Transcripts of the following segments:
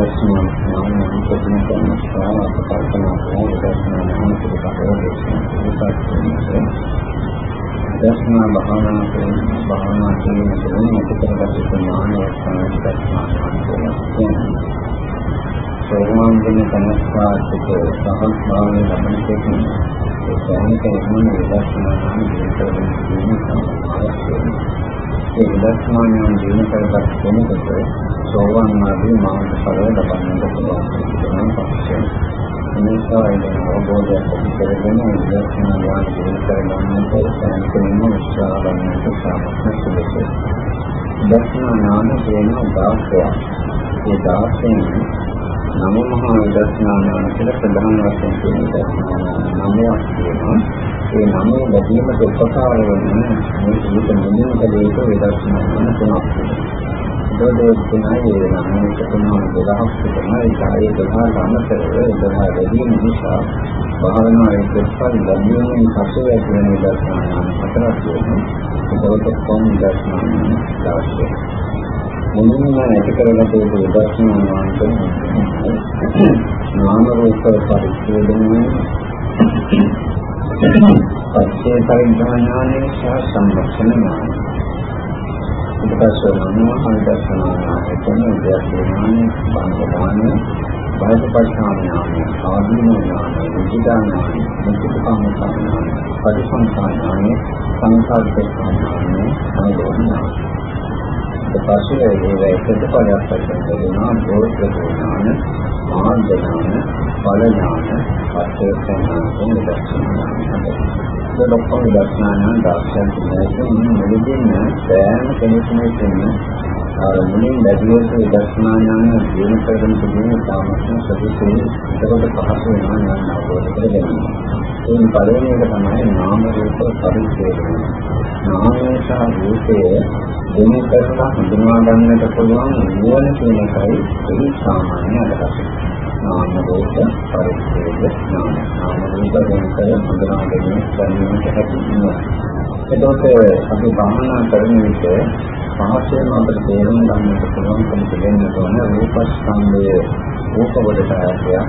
විදර්ශනා ඥානයෙන් ප්‍රතිම කරන ශ්‍රාව අපකල්පනා කරන විදර්ශනා ඥාන පිළිබඳව දේශනා දර්ශනා භාවනා කරන භාවනා කියන තුනේ අපිට ඥානය සංස්කෘතිය කියන්නේ සෝවාන් වෙන තනස්කාරක සහස්භාවයේ ලබන තෙකින් ඒ කියන්නේ මොන විදර්ශනා ඥාන පිළිබඳව ඒ විදර්ශනාඥාන දිනු කරගත් කෙනෙකුට සෝවාන් ආදී මාර්ග ඵල ලබන්නට පුළුවන් වෙන පක්ෂය. මේකයි දැන් අවබෝධයක් ඇති කරගෙන විදර්ශනාඥාන දිනු කරගන්නට සෑහෙන උත්සාහ ගන්නට සාමර්ථ්‍ය සුදුසුයි. විදර්ශනාඥාන කියන 16ක්. ඒ 16 නම මහා විදර්ශනාඥාන කියලා ප්‍රධාන වශයෙන් කියන විදර්ශනාඥාන නමයක් තියෙනවා. ඒ නම ලැබීමට උපකාර වන මේ ජීවිත මුලින්ම කලේක වේදර්ශනා කරන තුනක් තිබෙනවා. ඒකේ නමේ තුනම දෙකක් තිබෙනවා. ඒ කායේ දෙකක් අමතරව දෙකක් ලැබීම නිසා භාවනාවේ ප්‍රතිඵල ලැබීමෙන් පසු ඇති වෙන වේදර්ශනා හතරක් තියෙනවා. ඒකත් කොම් වේදර්ශනා අවශ්‍යයි. මුලින්ම ඇති කරගත යුතු වේදර්ශනා නාමයෙන් නාම රූප පරිච්ඡේදනය පස්සේ පරිඥානය සහ සම්පස්සන ඥානය. ඊට පස්සේ මොනවා හඳස්නානය එතන විද්‍යාඥානය, බංගදානය, බාහිරපරිඥාන ඥානය, ආදීන ඥානය, විචිතාඥානය, මුක්තිකාමඥානය, පරිසංඛාඥානය, සංසාරිකඥානය, අනුදෝඥානය. ඊට පස්සේ ඒ එකතු පදයක් වශයෙන් දෙනවා බෝධ ඥාන, මාර්ග ඥාන, ඵල ඥාන, පස්සේ ඥාන කියන දර්ශන ඒ ලොක්කම දර්ශනාන දාර්ශනික ඥානයෙන් මුලින්ම සෑම කෙනෙකුම කියන්නේ අර මුලින් ලැබියොත් දර්ශනා ඥාන දිනු කරගෙන තිබෙන සාමර්ථ්‍ය සතුටුයි ඒකට පහසු වෙනවා ඥාන අවබෝධ කරගන්න. ඒ පළවෙනි එක තමයි නාම රූප පරිච්ඡේදය. නාමය සහ රූපය දිනු කරලා හඳුනා ගන්නට පුළුවන් නුවණ කියන එකයි ඒ සාමාන්‍ය අදහස. නාම රූප පරිච්ඡේද නාම නාම රූප වෙනකල හඳුනා ගැනීම දැනීමට හැකියි. එතකොට අපි භාවනා කරන විට පහසෙන් අපිට තේරුම් ගන්නට පුළුවන්කම දෙන්න ඕන රූපස්කන්ධය රූප වලට ඇතිය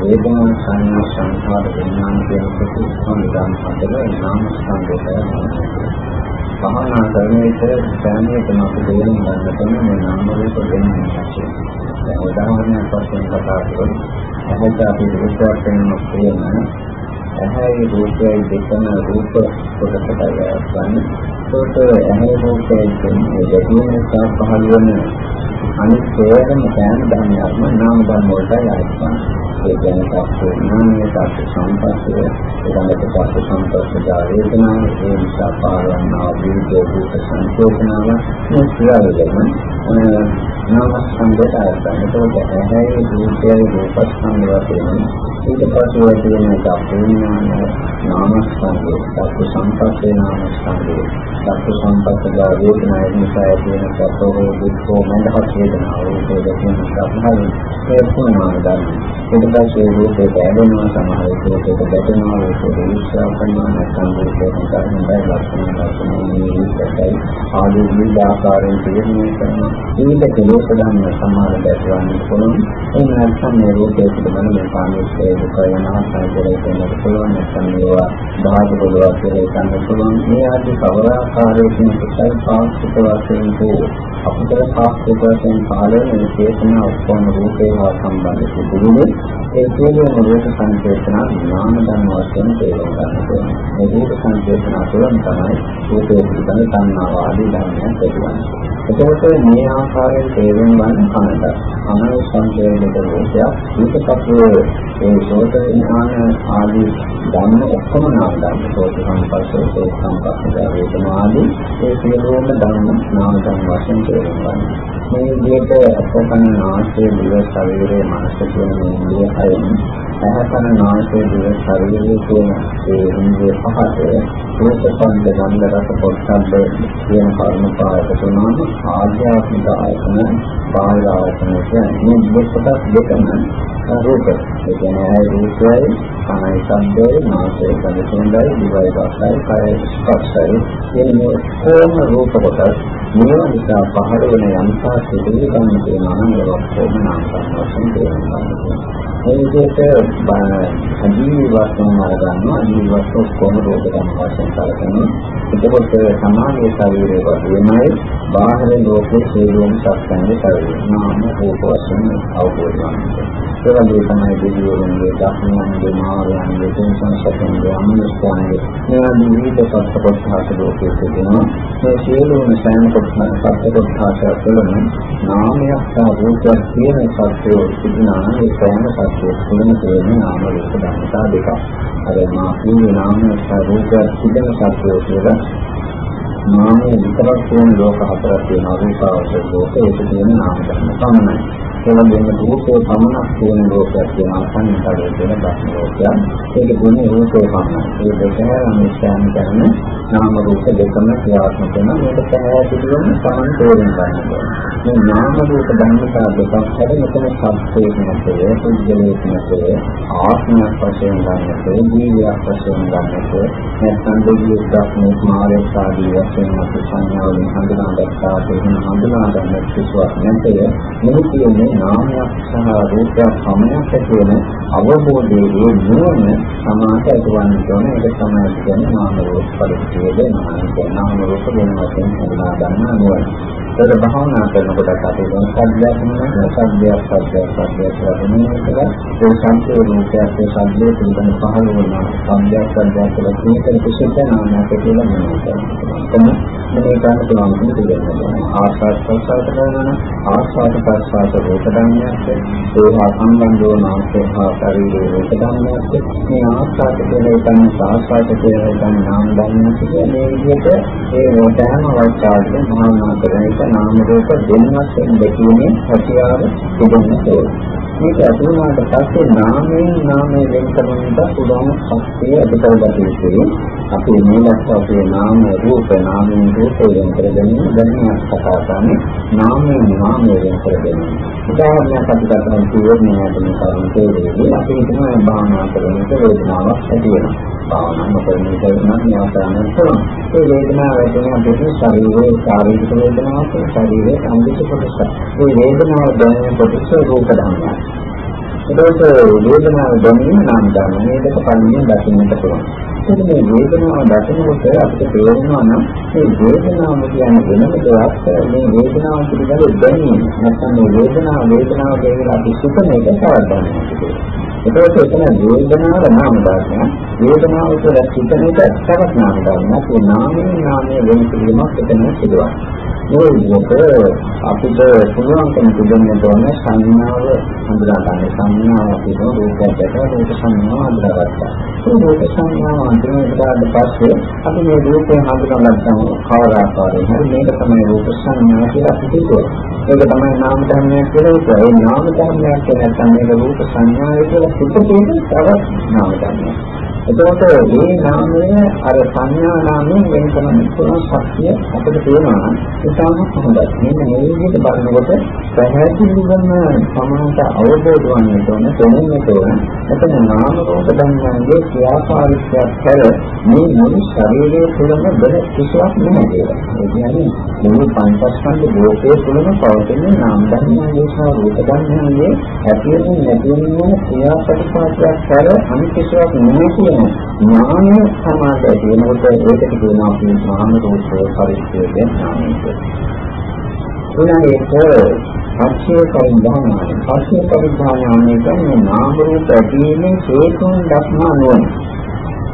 වේදනා සංඥා සංඛාර විඥාන කියන ප්‍රතිස්පන්දයන් අතර නාම ස්කන්ධය භාවනා කරන විට සෑමයකම අපි තේරුම් ගන්නට ඕන මේ නාම රූප වෙනස් දැන් උදාහරණයක් වශයෙන් කතා කරොත් ඇහැට අපි රූපයක් වෙනස් කියන ඇහැයි රූපයයි දෙකම රූප කොටකට ගන්න. ඒකට ඇහැ රූපයෙන් කියන්නේ දෙකම නිසා පහළ වෙන අනිත් සේරම කෑම ධර්මයක්ම නාම ධර්ම වලටයි අයිති ඒ කියන්නේ සත්‍ය ඥානය සත්‍ය සම්පස්සේ ඊළඟට සත්‍ය සම්පස්සේ වේදනාව ඒ නිසා පාරවන්නා විවිධ රූප සංකේතනාව මේ සියල්ලම නාම සංගත ආයතන. ඒකට ඇහැයි රූපයයි රූපස්කන්ධය වශයෙන් ඊට පස්සේ තියෙන චක්කුඥානය නාම සංගය සත්‍ය සම්පස්සේ නාම සංගය සත්‍ය සම්පස්සේ වේදනාව නිසා තියෙන සත්වෝ දුක්ඛෝ මනහත් වේදනාව රූපේ දැකීම සම්හාරය ඒ පුණාම ගන්න. ඊට පස්සේ රූපේ දැනෙනවා සමහර විට දැනෙනවා රූපේ විශ්වාස කරනවා නැත්නම් රූපේ සංකල්පන බය ලක්ෂණ ලක්ෂණ මේ විදිහටයි ආදී විවිධ ආකාරයෙන් තීරණය කරනවා. ඊට කෙලෙස් ධර්ම සමාන දැක්වන්න පුළුවන්. ඒ නැත්නම් මේ රූපේ පිළිබඳ මේ කාමයේ දුක යනවා සංකේතය වෙනත් පුළුවන් නැත්නම් මේවා බාහිර බලවත් කියලා ගන්න පුළුවන්. මේ ආදී කවර ආකාරයකින් කුසල් පාස්තික වශයෙන් හෝ අපතර පාස්තික වශයෙන් පාලනය චේතනා ඔක්කොම රූපේ හා සම්බන්ධ සිදුවේ ඒ සියලුම රූප සංකේතන නාම ධර්ම වශයෙන් තේරුම් ගන්නට ඕනේ. මේ රූප සංකේතන තුළින් තමයි රූපේ පිළිබඳ සංනාව ආදී ධර්මයන් ඇතිවන්නේ. එතකොට මේ ආකාරයෙන් තේරුම් ගන්න කනට අනව සංකේතක රූපයක් ඊටපස්සේ ඒ සෝත විඥාන ආදී ධර්ම ඔක්කොම නාම ධර්ම සෝත සංපස්සේ සෝත සංපස්සේ වේදනා ආදී ඒ සියලුම ධර්ම නාම ධර්ම වශයෙන් තේරුම් ගන්න. මේ විදිහට අපකන නාසය දිව ශරීරයේ මනස කියන ඉන්ද්‍රිය හයෙන් ඇහැකන නාසය දිව ශරීරයේ කියන ඒ ඉන්ද්‍රිය පහට රූපපන්ද ගන්ධ රස පොට්ටබ්බ කියන කර්ම පායක තුනම ආධ්‍යාත්මික ආයතන බාහිර ආයතන කියන්නේ මේ කොටස් දෙකම රූප ඒ කියන්නේ ආය රූපයයි කනයි ශබ්දයයි නාසයයි කනසොඳයි දිවයි රසයි කයයි ස්පර්ශයයි. කියන මේ කොම රූප කොටස් මේවා නිසා පහළ වෙන යම්තා සිදුවී ගන්න තියෙනවා නම් ඒක කොහොම නම් වශයෙන් තේරුම් ගන්න මේ විදිහට අජීවී වස්තුන් අරගන්නවා අජීවී වස්තු කොහොමද රෝග ගන්න වශයෙන් කලකනවා එතකොට සමාජයේ ශරීරය වගේමයි බාහිර ලෝකයේ සියලුම සත්‍යන්නේ ශරීරය. නාම රූප වශයෙන් අවබෝධ කරගන්නවා ඒ වගේ තමයි දෙවියන්ගේ දක්ෂයන්ගේ මාර්යන්ගේ සංසප්පන්ගේ අනුස්ථානයේ මේ විවිධ සත්‍ය කොටස් ලෝකයේ තිබෙනවා මේ සියලුම සෑම කොටස් සත්‍ය කොටස් තුළම නාමයක් සහ රූපයක් කියන සත්‍යය තිබුණා නම් ඒ සෑම සත්‍යයක් තුළම තියෙන නාම රූප ධර්මතා දෙකක්. අර මා කියන්නේ නාමයක් සහ රූපයක් තිබෙන සත්‍යය කියලා නාමයේ විතරක් තියෙන ලෝක හතරක් තියෙනවා රූපාවචර ලෝක ඒක තියෙන නාම ධර්ම පමණයි. ඒ වගේම රූපේ පමණක් තියෙන ලෝකයක් තියෙනවා සංකල්පයේ තියෙන බස් ලෝකයක්. ඒක දුන්නේ රූපේ පමණයි. ඒ දෙකම මිශ්‍රණ කරන නාම රූප දෙකම ක්‍රියාත්මක වෙන මේක පැහැදිලිවම සමන් තේරුම් ගන්න ඕනේ. මේ නාම රූප ධර්මතා දෙකක් හැර මෙතන සත්‍යයක් නැතේ, පුද්ගලයක් නැතේ, ආත්මයක් වශයෙන් ගන්නතේ, ජීවියක් වශයෙන් ගන්නතේ, නැත්නම් දෙවියෙක් දක්නොත් මාර්ගය සාදී වශයෙන් අපි සංඥාවලින් හඳුනා ගත්තා කියන හඳුනා ගන්න කිසිවක් නැතේ. මේ කියන්නේ නාමයක් සහ රූපයක් පමණක් කියන අවබෝධයේ නුවණ සමාත ඇතිවන්න ඕනේ. ඒක තමයි කියන්නේ නාම රූප පරිච්ඡේදය නාම රූප වෙන වශයෙන් හඳුනා ගන්න නුවණ. ඒක භාවනා කරනකොට අපි දැන් සද්දයක් නෙවෙයි සද්දයක් සද්දයක් සද්දයක් ලැබෙනවා ඒ සංකේ රූපයක් ඒ සද්දේ පිළිබඳ පහළ වෙනවා සද්දයක් සද්දයක් කියලා කියන කිසිත් නාමයක් කියලා කියනවා. මේ ගන්න පුළුවන් දෙයක් ආස්වාද ප්‍රසආස කරන ආස්වාද ප්‍රසආස රූප ධර්මයක් ඒවා සම්බන්ධ වන ආස්වාද ශරීරයේ රූප ධර්මයක් මේ ආස්වාද කියන එකම ආස්වාද කියන එකම නාම ධර්මයක් මේ විදිහට ඒ රෝධයම අවස්ථාවේ භාවනා කරන එක නාම රූප දෙන්නත් දෙකීමේ හැකියාව තිබෙනවා මේක අතුරුනාට පස්සේ නාමයෙන් නාමයෙන් වෙන් කරනට පුළුවන් ශක්තිය අධිකවගත යුතුයි. අපි මේ ලක්ෂයේ නාම රූප නාමයෙන් රූපයෙන් වෙන් කර ගැනීම දැනීමක් කතා කරන්නේ නාමයෙන් නාමයෙන් වෙන් කර ගැනීම. උදාහරණයක් අපි ගන්න කියන්නේ මේ කරුණ තේරෙන්නේ අපි හිතනවා භාවනා කරන එක වේදනාවක් ඇති වෙනවා. භාවනා නොකරන එක නම් න්යාසයන් කරනවා. ඒ වේදනාව ඇතිවෙන අපේ ශරීරයේ ශාරීරික වේදනාවක් ශරීරයේ සම්පූර්ණ කොටස. ඒ වේදනාව දැනෙන කොටස රූප ධර්මයක්. ඒකට වේදනාව දැනීම නම් ගන්න මේ දෙක පරිණියෙන් දකින්නට පුළුවන්. එතකොට මේ වේදනාව දකිනකොට අපිට තේරෙනවා නම් මේ වේදනාව කියන්නේ වෙනම දෙයක් මේ වේදනාව පිළිබඳ දැනීම. නැත්නම් මේ වේදනාව වේදනාව කියලා අපි සුඛන එක තවත් දැනගන්නවා. එතකොට එතන වේදනාව නාම ධර්මයක්. වේදනාව කියලා සිතන එක තවත් නාම ධර්මයක්. ඒ නාමයෙන් නාමයේ වෙන කිරීමක් එතන සිදුවනවා. මේ විදිහට අපිට පුළුවන්කම තිබෙන්න ඕන සංඥාව හඳුනා ගන්න. සංඥාව කියන රූපයක් දැකලා රූප සංඥාව හඳුනාගත්තා. ඒ රූප සංඥාව හඳුනාගත්තාට පස්සේ අපි මේ රූපය හඳුනාගත්තම කවර ආකාරයෙන් හරි මේක තමයි රූප සංඥාව කියලා අපි හිතුවා. ඒක තමයි නාම ධර්මයක් කියලා හිතුවා. ඒ නාම ධර්මයක් කියලා නැත්නම් මේක රූප සංඥාව කියලා හිතපොතේ තවත් නාම ධර්මයක්. එතකොට මේ නාමය අර සංඥා නාමයෙන් වෙන කරන්න පුළුවන් ශක්තිය අපිට තියෙනවා ඉතාම හොඳයි. මෙන්න මේ විදිහට බලනකොට පැහැදිලිවම සමානට අවබෝධ වන්නට ඕන තේරෙන්නට ඕන. එතන නාම රූප ධර්මයන්ගේ ක්‍රියාකාරීත්වයක් කර මේ මුළු ශරීරයේ තුළම බෙද කිසිවක් නැහැ කියලා. ඒ කියන්නේ මුළු පංචස්කන්ධ ලෝකයේ තුළම පවතින නාම ධර්මයන්ගේ සහ රූප ධර්මයන්ගේ ඇතිවෙන නැතිවෙන ක්‍රියාපටිපාතයක් කර අනිත් කිසිවක් නැහැ කියන ඥාන සමාධිය කියනකොට ඒකට කියනවා අපි නාම රූප පරිච්ඡේදය ඥානය කියලා. ඊළඟට පස්සේ පරිඥානයි. පස්සේ පරිඥානය කියන්නේ නාම රූප ඇතිවීමේ හේතුන් දක්නා නොවන.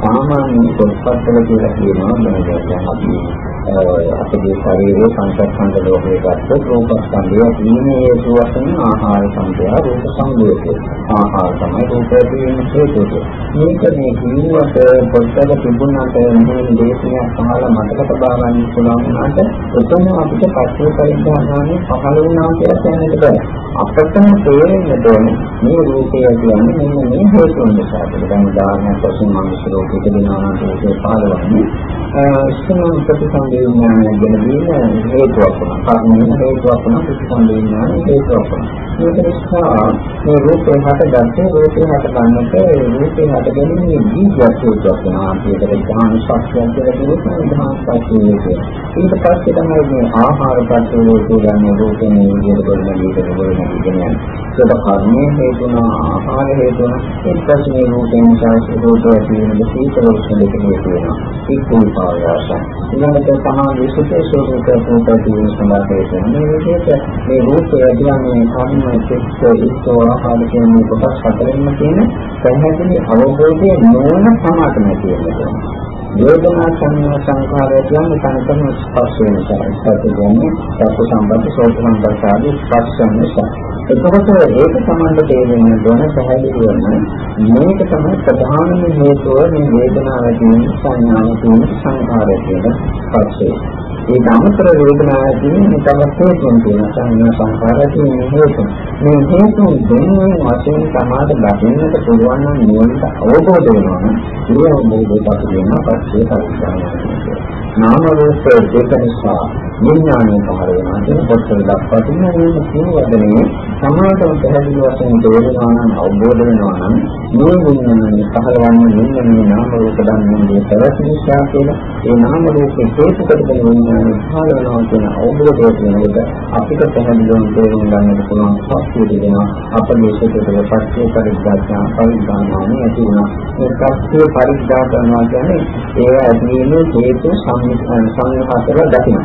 සාමාන්‍ය පොත්පත්වල කියලා කියනවා දැන් අපි අපේ ශරීරයේ පංචස්කන්ධ ලෝකයේ ගත්තොත් රූපස්කන්ධය දීමේ හේතු වශයෙන් ආහාර සංකේය රූප සංයෝගය. ආහාර තමයි රූපයේ තියෙන හේතුව. මේක මේ කිව්වට පොත්වල තිබුණාට මේ දේශනයක් පහළ මතක තබා ගන්න පුළුවන් වුණාට එතන අපිට පස්සේ පරිඥානානේ පහළ වුණා කියලා කියන්නට බෑ. අපිටම තේරෙන්න ඕනේ මේ රූපය කියන්නේ මෙන්න මේ හේතුන් නිසා. දැන් උදාහරණයක් වශයෙන් මනුස්ස රූපයක දෙනවා නම් ඒකේ පහළවන්නේ ඉස්සම ප්‍රතිසන්දේ විඥානය ගැන දින හේතුවක් වුණා. කර්මයෙන් හේතුවක් වුණා ප්‍රතිසන්දේ විඥානය හේතුවක් වුණා. ඒක නිසා මේ රූපේ හටගත්තේ රූපේ හටගන්නට රූපේ හටගැනීමේ බීජයක් හේතුවක් වෙනවා. ඒකට ධාන ශක්තිය කියලා කියනවා. ධාන ශක්තිය ඊට පස්සේ තමයි මේ ආහාර ප්‍රතිරෝධය ගන්න රූපේ විදිහට ගොඩනගන විදිහට ගොඩනගන කියන්නේ. ඒක කර්මයේ හේතුනා ආහාර හේතුනා ඒ ප්‍රශ්නේ රූපෙන් නිසා රූපය කියන සීතල උෂ්ණ දෙක හේතු වෙනවා. ඒකේ පාවයාස. ඊළඟට සමාධි සුඛේ ස්වરૂප රූපය සඳහා හේතුන. මේ විදිහට මේ රූපය කියන්නේ කර්ම චිත්ත ඉස්සෝ ආහාර කියන මේ කොටස් හතරෙන්ම තියෙන පැහැදිලි අවබෝධය නොවන සමාතම තියෙනවා. වේදනා සංඥා සංඛාරය කියන්නේ තනතම ස්පර්ශ වෙන නිසා. ඒත් කියන්නේ සත්‍ය සම්බන්ධ සෝත සම්බන්ධ ආදී ස්පර්ශ නිසා. එතකොට ඒක සම්බන්ධ තේරෙන්න ඕන පැහැදිලි වෙන මේක තමයි ප්‍රධානම හේතුව මේ වේදනාව කියන සංඥාව කියන සංඛාරය කියන ස්පර්ශය. ඒ අමතර වේදනාව කියන්නේ තවත් හේතුන් තියෙන සංඥා සංඛාරය කියන හේතු. මේ හේතු දෙන්නේ වශයෙන් සමාද දකින්නට පුළුවන් නම් නියමිත අවබෝධ වෙනවා නම් ඒ අවබෝධයට අපි වෙනවා පස්සේ පරිස්සම් නාම රූප දෙක නිසා විඥානය පහළ වෙනවා කියන පොත්වල දක්වා තියෙන මේ සියවදනේ සමාතව පැහැදිලි වශයෙන් තේරෙනවා නම් අවබෝධ වෙනවා නම් මේ විඥානය පහළවන්නේ මෙන්න මේ නාම රූප ධර්මයේ පැවැත්ම නිසා කියලා ඒ නාම රූපේ හේතු කොටගෙන විඥානය පහළ වෙනවා කියන අවබෝධය කියනකොට අපිට පැහැදිලිවම තේරුම් ගන්නට පුළුවන් ශක්තිය දෙනවා අපේ ශරීරයේ පස්සේ පරිද්දාචා පරිද්දානානේ ඇති වෙනවා මේ පස්සේ පරිද්දා කරනවා කියන්නේ ඒ ඇතිවීමේ හේතු සංයහතර දකින්න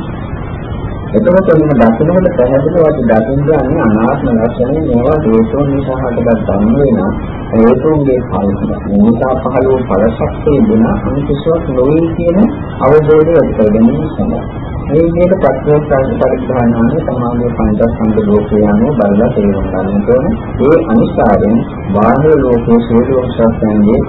එතකොට මේ දකින්නකොට පැහැදිලිව අපි දකින්නේ අනාත්ම ලක්ෂණය මේවා හේතුන් නිසා හටගත් ධර්ම වෙනවා. හේතුන්ගේ ඵල නිසා පහළ වූ ඵල ශක්තිය දුන අනිත්‍යයක් නොවේ කියන අවබෝධය ඇති කරගැනීම සඳහා. මේ විදිහට ප්‍රත්‍යක්ෂ පරිඥානාවේ සමාධිය පංචස්කන්ධ ලෝකයේ යන බලලා තේරුම් ගන්න ඕනේ. ඒ අනිසාරයෙන් බාහිර ලෝකයේ සියලුම සත්‍යයන්ගේ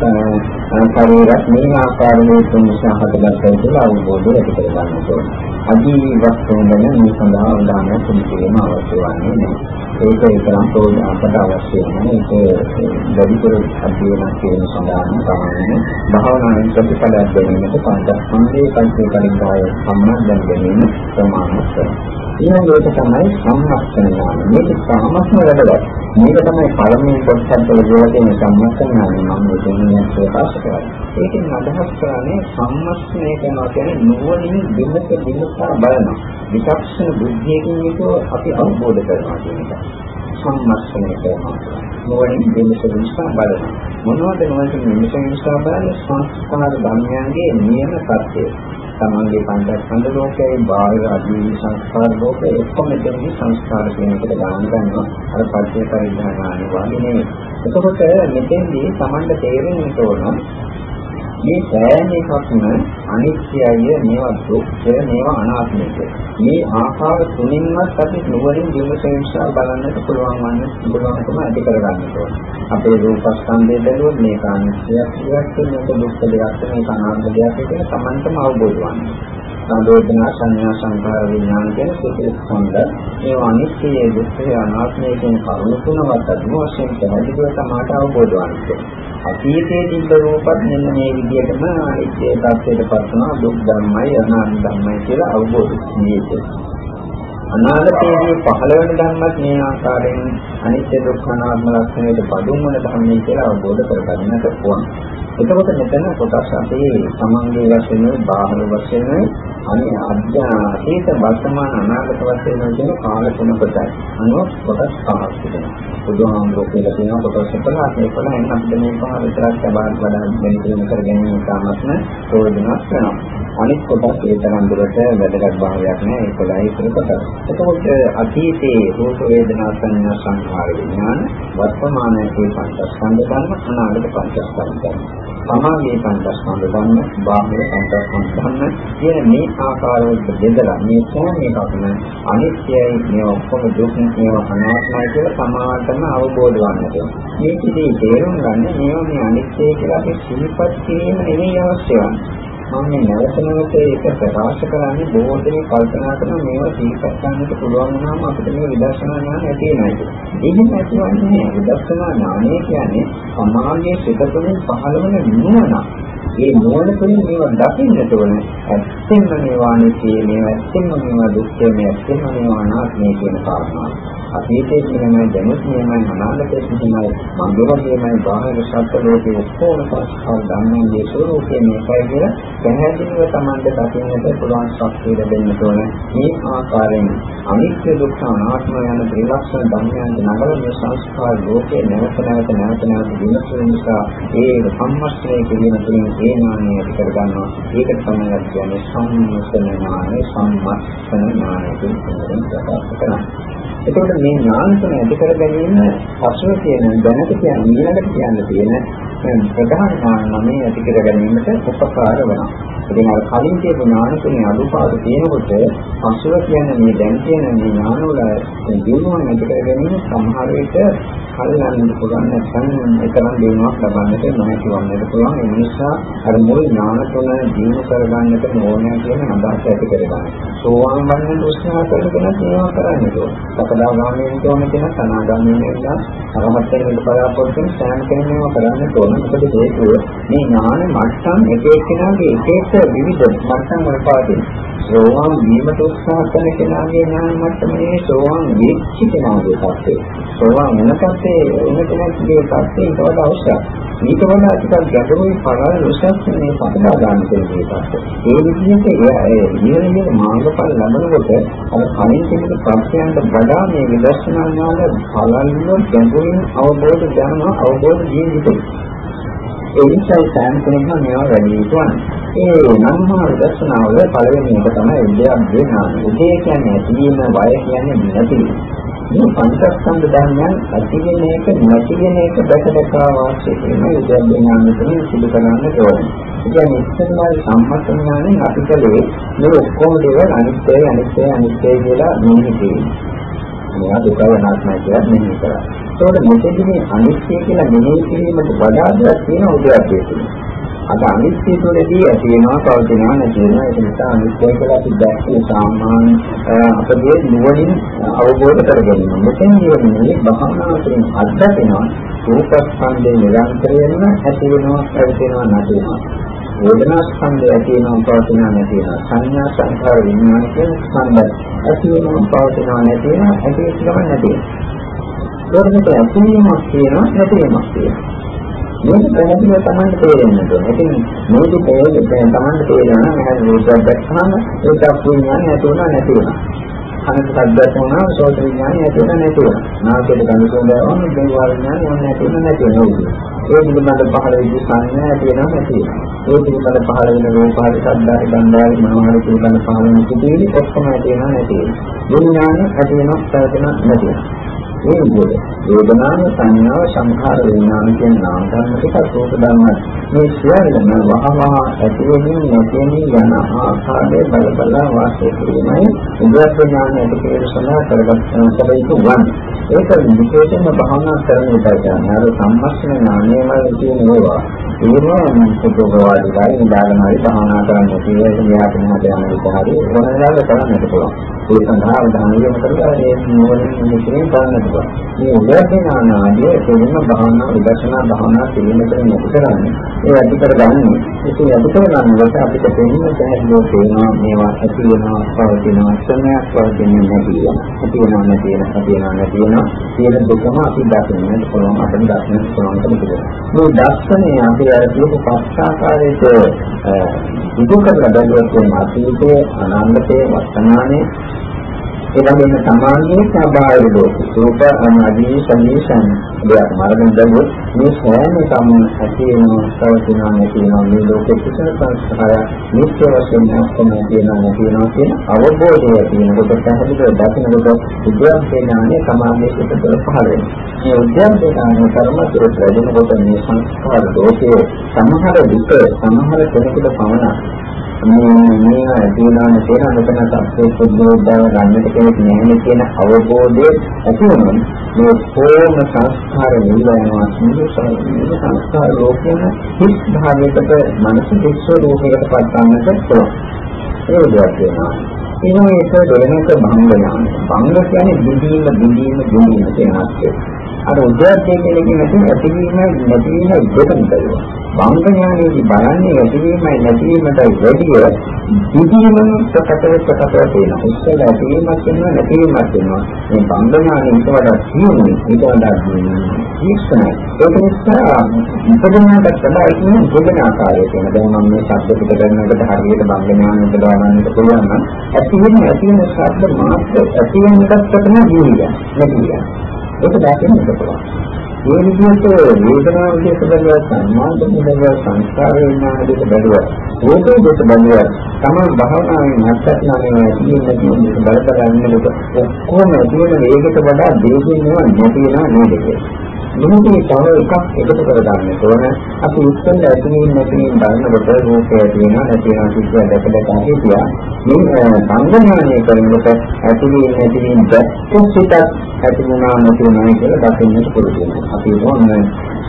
ශරීරත් මේ ආකාරයේ තුන්සා හටගත්තා කියලා අවබෝධය ඇති කරගන්න ඕනේ. අදී වස්තුන් ගැන මේ සඳහා උදාහරණ පිළිගැනීම අවශ්‍ය වන්නේ නැහැ. ඒක ඒතරම් ප්‍රෝජනකට අවශ්‍ය නැහැ. ඒක වැඩිපුර අධ්‍යයනයක් කිරීම සඳහා තමයි භාවනාවෙන් ප්‍රතිඵලයක් ගැනීමට පංචස්කන්ධයේ පංචේකලිකාය සම්මාදන් ගැනීම ප්‍රමාණවත් කරනවා. ඊළඟ එක තමයි සම්මස්තන ඥාන. මේක සාමස්ම වැඩවත්. මේක තමයි පළමුවෙන් කොටසක් වල කියන සම්මස්තන ඥාන මම මෙතනින් ප්‍රකාශ කරන්නේ. ඒකෙන් අදහස් කරන්නේ සම්මස්තනය කරනවා කියන්නේ නුවණින් දෙන්නක දිනසා බලනවා. විචක්ෂණ බුද්ධියකින් යුතුව අපි අවබෝධ කරනවා කියන එක. සම්මස්තනය කරනවා. නුවණින් දෙන්නක දිනසා බලනවා. මොනවද නුවණින් දෙන්නක දිනසා බලන්නේ සංස්කාර ධර්මයන්ගේ නියම සත්‍යය. තමන්ගේ පංචස්කන්ධ ලෝකයේ බාහිර අදී සංස්කාර ලෝකයේ ඔක්කොම දෙන්නේ සංස්කාර කියන එකට ගණන් ගන්නවා අර පරිච්ඡේ පරිඥාන වගේ නෙවෙයි. එතකොට මෙතෙන්දී තමන්ට තේරෙන්න ඕන මේ සෑම එකක්ම අනිත්‍යය, මේවා දුක්ඛය, මේවා අනාත්මය මේ ආකාර තුනින්වත් අපි නුවණින් විමසෙන්සා බලන්නට පුළුවන් වන්න පුළුවන්කම ඇති කරගන්න ඕනේ. අපේ රූපස්කන්ධය බැලුවොත් මේක අනිත්‍යයක් කියලත් මේක දුක්ඛ දෙයක්, මේක අනාත්ම දෙයක් කියලා Tamanටම අවබෝධ වන්නේ. සංවේදනා සංඥා සංකාර විඥාන කියන සිතේ ස්කන්ධ ඒ අනිත්‍යයේ දුක්ඛය අනාත්මය කියන කරුණු තුන වටම වශයෙන් පැහැදිලිව සමාට අවබෝධ වන්නේ. අතීතයේ තිබ්බ රූපත් මෙන්න මේ විදිහටම අනිත්‍ය tattete පස්සන දුක් ධර්මයි අනාත්ම ධර්මයි කියලා අවබෝධ නියතයි. අනාගතයේදී පහළ වෙන ධර්මත් මේ ආකාරයෙන් අනිත්‍ය දුක්ඛ අනාත්ම ලක්ෂණයට බඳුන් වන ධර්මයි කියලා අවබෝධ කරගන්නට ඕන. එතකොට මෙතන කොටස් අපේ සමංගයේ වශයෙන් බාහිර වශයෙන් අනේ අධ්‍යාත්මික වර්තමාන අනාගත වශයෙන් කියන කාල තුන කොටයි. අනුව කොටස් පහක් තිබෙනවා. බුදුහාමුදුරුවෝ කියලා තියෙන කොටස් 11 ඒ 11 අපිට මේ පහ විතරක් ලබා වඩා දෙන්න කර ගැනීම කාමත්ම ප්‍රයෝජනවත් වෙනවා. අනිත් කොටස් ඒ තරම් දුරට වැදගත් භාවයක් නෑ ඒ 11 ඉතර කොටස්. එතකොට අතීතයේ රූප වේදනා සංඥා සංඛාර විඥාන වර්තමානයේ පංචස්කන්ධ ධර්ම අනාගත පංචස්කන්ධ ධර්ම. සමාගයේ පංචස්කන්ධ ධර්ම, බාහිර පංචස්කන්ධ ධර්ම කියන මේ ආකාරවලට බෙදලා මේ සෑම එකක්ම අනිත්‍යයි මේ ඔක්කොම දුක් මේවා අනාත්මයි කියලා සමාන්තරම අවබෝධ වන්නට. මේකදී තේරුම් ගන්න මේවා මේ අනිත්‍යයි කියලා අපි සිහිපත් කිරීම නෙවෙයි අවශ්‍ය වන්නේ. මම මේ නැවත නැවත ඒක ප්‍රකාශ කරන්නේ බොහෝ දෙනෙක් කල්පනා කරන මේවා සිහිපත් ගන්නට පුළුවන් වුණාම අපිට මේ විදර්ශනා ඥාන ඇති වෙනවා. එහෙම ඇතිවන්නේ විදර්ශනා ඥානය කියන්නේ සමාගයේ සිත තුළින් පහළ වෙන නුවණ. ඒ නුවණ තුළින් මේවා දකින්නට ඕන. ඇත්තෙන්ම මේවා නිසී මේවා ඇත්තෙන්ම මේවා දුක්ඛ මේ ඇත්තෙන්ම මේවා අනාත්මය කියන කාරණා. අතීතයේ තියෙනමයි දැනුත් මෙමය අනාගතයේ තියෙනමයි මඟවගේමයි බාහිර සත්‍ය ලෝකයේ ඔක්කොම සංස්කාර ධර්මයේ ස්වરૂපයේ මේකයි කියලා පැහැදිලිව Tamante දකින්නට පුළුවන් ශක්තිය ලැබෙන්න ඕන. මේ ආකාරයෙන් අනිත්‍ය දුක්ඛ අනාත්ම යන ත්‍රිලක්ෂණ ධර්මයන් නගර මේ සංස්කාර ලෝකයේ නැවත නැවත නැවත නැවත විමසන නිසා ඒ සම්මස්තයේ කියන තුලින් ඒ ඥානය ඇති කර ගන්නවා. ඒක තමයි කියන්නේ සම්මස්තන ඥානය සම්මස්තන ඥානය කියන ප්‍රකාශ කරන්නේ. එතකොට මේ ඥාන තුන ඇති කර ගැනීම පසුව කියන දැනට කියන ඊළඟට කියන්න තියෙන ප්‍රධාන ඥාන මේ ඇති කර ගැනීමට උපකාර වෙනවා. ඉතින් අර කලින් කියපු ඥාන තුනේ අනුපාත තියෙනකොට පසුව කියන්නේ මේ දැන් කියන මේ ඥාන වල දිනුවන් ඇති කර ගැනීම සමහර විට කල්යන්න පුළුවන් නැත්නම් එකම දිනුවක් ලබන්නට නොහැකි වන්නට පුළුවන්. ඒ නිසා අර මුල් ඥාන තුන දිනු කරගන්නට ඕනෑ කියන අදහස ඇති කරගන්න. සෝවාන් වන්න උත්සාහ කරන කෙනා මේවා කරන්න ඕන. සකදාගාමී වෙන කෙනා සනාගාමී වෙනවා. අරහත් වෙන බලාපොරොත්තු වෙන සෑම කෙනෙක්ම කරන්න ඕන. මොකද හේතුව මේ ඥාන මට්ටම් එක එක්කෙනාගේ එක එක විවිධ මට්ටම් වල පවතින. සෝවාන් වීමට උත්සාහ කරන කෙනාගේ ඥාන මට්ටමේ සෝවාන් වෙච්ච කෙනාගේ තත්ත්වය. සෝවාන් වෙන තත්ත්වයේ වෙන කෙනෙක්ගේ තත්ත්වය ඊට වඩා අවශ්‍යයි. ඊට වඩා ටිකක් ගැඹුරුයි පරාල උසස් මේ පටලා ගන්න තියෙන තත්ත්වය. ඒ විදිහට ඒ ඉහළින් මාර්ගඵල ලැබනකොට අර කලින් තිබුණු ප්‍රශ්නයන්ට වඩා මේ විදර්ශනා ඥාන බලන්න ගැඹුරින් අවබෝධ කරන අවබෝධ ජීවිතය. ඒ නිසා සෑම කෙනෙක්ම මේවා වැඩි යුතුවන්නේ. ඒ නම්මාර දර්ශනාවල පළවෙනි එක තමයි උද්‍යම් දේනාන. උදේ කියන්නේ ඇතිවීම, වය කියන්නේ නැතිවීම. මේ පංචස්කන්ධ ධර්මයන් ඇතිවෙන එක නැතිවෙන එක දැක දැක වාසය කරන උද්‍යම් දේනාන තුනේ සිදු කරන්නට ඕනේ. ඒ කියන්නේ ඉස්සෙල්ලා සම්මත ඥානෙ අපි කලේ මේ ඔක්කොම දේවල් අනිත්‍යයි අනිත්‍යයි අනිත්‍යයි කියලා මෙහෙම කියනවා. මේවා දුක වෙනස්මයි කියලා මෙහෙම කරා. ඒකට මෙතෙදි මේ අනිත්‍ය කියලා මෙහෙම කිරීමට වඩා දෙයක් තියෙන උද්‍යප්පය තියෙනවා. අද අනිත්‍ය තුළදී ඇති වෙනවා පවතිනවා නැති වෙනවා ඒක නිසා අනිත්‍ය කියලා අපි දැක්කේ සාමාන්‍ය අපගේ නුවණින් අවබෝධ කරගන්න. මෙතෙන් කියන්නේ භාවනාවෙන් අත්දකිනවා රූපස්කන්ධේ නිරන්තරයෙන්ම ඇති වෙනවා පැවතෙනවා නැති වෙනවා. වේදනා ස්කන්ධය ඇති වෙනවා පවතිනවා නැති වෙනවා. සංඥා සංඛාර විඥාන කියන ස්කන්ධය ඇති වෙනවා පවතිනවා නැති වෙනවා. ඇති වෙච්ච ගමන් නැති වෙනවා. ඒකට ඇතිවීමක් තියෙනවා නැතිවීමක් තියෙනවා. මේක පැහැදිලිව Tamanට තේරෙන්න ඕනේ. ඉතින් මේක තේරෙන්න Tamanට තේරෙනවා නම් මෙහෙම රූපයක් දැක්කම ඒක පුණ්‍යයන් නැති වුණා නැති වුණා. අනන්ත සද්දයක් වුණා සෝත විඥානය නැති වුණා නැති වුණා. නාසයට ගනුසොඳවම දේවා විඥානය ඕන නැති වුණා නැති වුණා. ඒ පිළිබඳ පහළ වෙච්ච සංඥා ඇති වෙනවා නැති වෙනවා. ඒ පිළිබඳ පහළ වෙන රූපාදී සද්දායි ගන්ධායි මනෝහරි පිළිබඳ පහළ වෙන සිටිවිලි ඔක්කොම ඇති වෙනවා නැති වෙනවා. විඥානය ඇති වෙනවා පැවතෙනවා නැති වෙනවා. ඒ විදිහට වේදනාව සංඥාව සංඛාර විඥාන කියන නාම ධර්ම ටික සෝත ධර්ම. මේ සියල්ලම වහවහ ඇති වෙමින් නැති වෙමින් යන ආකාරයේ බල බල වාසය කිරීමයි උද්‍යප්පඥාන ඇති කියන සඳහා කරගන්න සැබවිතු වන්නේ. ඒක විශේෂයෙන්ම භාවනා කරන විට කියන්නේ අර සම්මස්න ඥානයමයි කියන ඒවා. ඒවා සුඛෝපවාදීයි ඉඳාගෙන හරි භාවනා කරන්න තියෙන්නේ මෙයාට මෙහාට යන විට හරි මොනවාද කරන්නට පුළුවන්. ඒ සඳහා ධානයම කරලා ඒ මොනින් මෙතනින් බලන්නට පුළුවන් මේ උදේසනාන ආදී එතනම භාවනා විදර්ශනා භාවනා පිළිමකට නැති කරන්නේ ඒ අධි කරගන්නේ. ඒක අධි කරගන්නකොට අපිට දෙන්න පැහැදිලිව තේනවා මේවා ඇති වෙනවා පවතිනවා සමයක් පවතින්නේ නැති වෙනවා. ඇති වෙනවා නැති වෙනවා ඇති වෙනවා නැති වෙනවා. කියන දුකම අපි දකින්නට පුළුවන් අපිට දකින්නට පුළුවන් කමද මේ දර්ශනය අපි අර කියපු පස්සාකාරයට විදු කරලා බැලුවොත් මේ අතීතයේ අනාගතයේ වර්තමානයේ එළඹෙන සමාධියේ ස්වභාවය ලෝක රූප අනාදී සංේෂණ දෙයක් මරණ දරුවෝ මේ සෑම සම ඇති වෙන සවතින නැති වෙන මේ ලෝකෙ කිසිම සංස්කාරය නිත්‍ය වශයෙන් නැත්නම් තියෙනවා නැති වෙනවා කියන අවබෝධය තියෙනකොට පැහැදිලිව දකිනකොට උද්‍යප්පේනානේ සමාධියේ පිටතට පහළ වෙනවා. මේ උද්‍යප්පේනානේ කර්මතුර ප්‍රයෝජනකොට මේ සංස්කාර ලෝකයේ සමහර විට සමහර කෙනෙකුට පමණ මේ මේවා ඇතිවන තේරෙන මෙතන සත්‍ය සුද්ධෝද්දාව ගන්නට කෙනෙක් නැහැ කියන අවබෝධය ඇති වුණොත් මේ කොම සංස්කාර නිලයනවා සිංහ සංස්කාර ලෝකයෙන් හිස් භාවයකට මනස දිස්ස රූපයකට පත්වන්නට පුළුවන් ඒ විදිහට වෙනවා එහෙනම් ඒක දෙවෙනක භංග ඥානය භංග කියන්නේ දිදීම දිදීම දිදීම කියන අර්ථය අර උද්‍යප්තිය කියන එකෙන් ඇති ඇතිවීමයි නැතිවීමයි දෙකම කරනවා. බංග ඥානයේදී බලන්නේ ඇතිවීමයි නැතිවීමටයි වැඩිය දිදීමම ප්‍රකටව ප්‍රකටව තියෙනවා. ඉස්සෙල්ලා ඇතිවීමක් වෙනවා නැතිවීමක් වෙනවා. මේ බංග ඥානය ඊට වඩා සියුම්යි ඊට වඩා තීක්ෂණයි. ඒක නිසා ඉපදෙනාට වඩා ඉන්නේ දෙකන ආකාරය කියන. දැන් මම මේ ශබ්ද පිට කරනකොට හරියට බංග ඥානයට දාගන්නට පුළුවන් නම් ඇතිවෙන ඇතිවෙන ශබ්ද මාත්‍ර ඇතිවෙනකත් තමයි ජීවිතය. නැතිවෙන්නේ. ඒක දැකෙන්න පුළුවන්. ඒ විදිහට වේදනාව විදිහට බැලුවා සම්මාද විදිහට සංස්කාර විඥාන විදිහට බැලුවා. රූපේ විදිහට බැලුවා. තමයි භාවනාවේ නැත්නම් ඇතිවෙන කියන බල බලන්නකොට ඔක්කොම තියෙන වේගයට වඩා දේශිනවා නැති වෙනවා නේද මොහොතේ තව එකක් එකතු කර ගන්න ඕන. අපි උත්සන්න ඇතිවෙන නැතිවෙන බලනකොට රූපය තියෙනවා නැති වෙනවා කිව්වා දැක දැක හිටියා. මේ සංගමනය කරනකොට ඇතිවෙන නැතිවෙන දැක්ක සිතක් ඇති වුණා නැති වුණා කියලා දකින්නට පුළුවන්. අපි මොන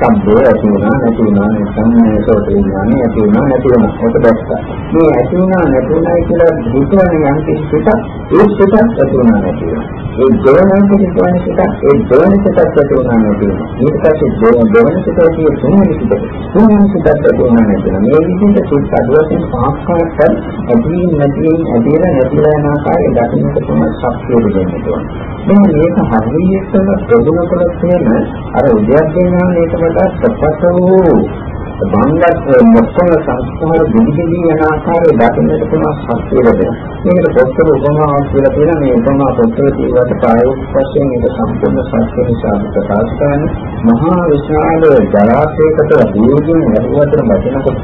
සම්බෝ ඇති වුණා නැති වුණා නැත්නම් සෝත විඥානේ ඇති වුණා නැති වුණා. ඒක දැක්කා. මේ ඇති වුණා නැති වුණා කියලා හිතන යම් කිසි සිතක් ඒ සිතක් ඇති වුණා නැති වුණා. ඒ දෙවන කිසිම සිතක් ඒ දෙවන සිතක් ඇති වුණා නැති වුණා. ඊට පස්සේ දෙවන සිතේ තියෙන තුන්වෙනි සිත තුන්වෙනි සිතක් ඇති වුණා නැති වුණා. මේ විදිහට සිත් අඩුවකින් පාස්කාරට ඇති නැති ඇතිලා නැතිලා යන ආකාරය දකින්නට පුළුවන් ශක්තිය දෙන්න ඕන. මෙන්න මේක හරියටම ප්‍රගුණ කළොත් එහෙම අර උද්‍යප්පේනාමයට වඩා ප්‍රපත වූ බංගත් මොක්කල සංස්කාර දෙවිදෙවි යන ආකාරය දකින්නට පුළුවන් ශක්තිය ලැබෙනවා. මේකට පොත්වල උපමාවක් කියලා තියෙනවා. මේ උපමා පොත්වල කියවට ප්‍රායෝගික වශයෙන් ඒක සම්පූර්ණ සත්‍ය නිසා ප්‍රකාශ කරන මහා විශාල ජලාශයකට දීර්ඝින් වැඩිවතර බැසෙනකොට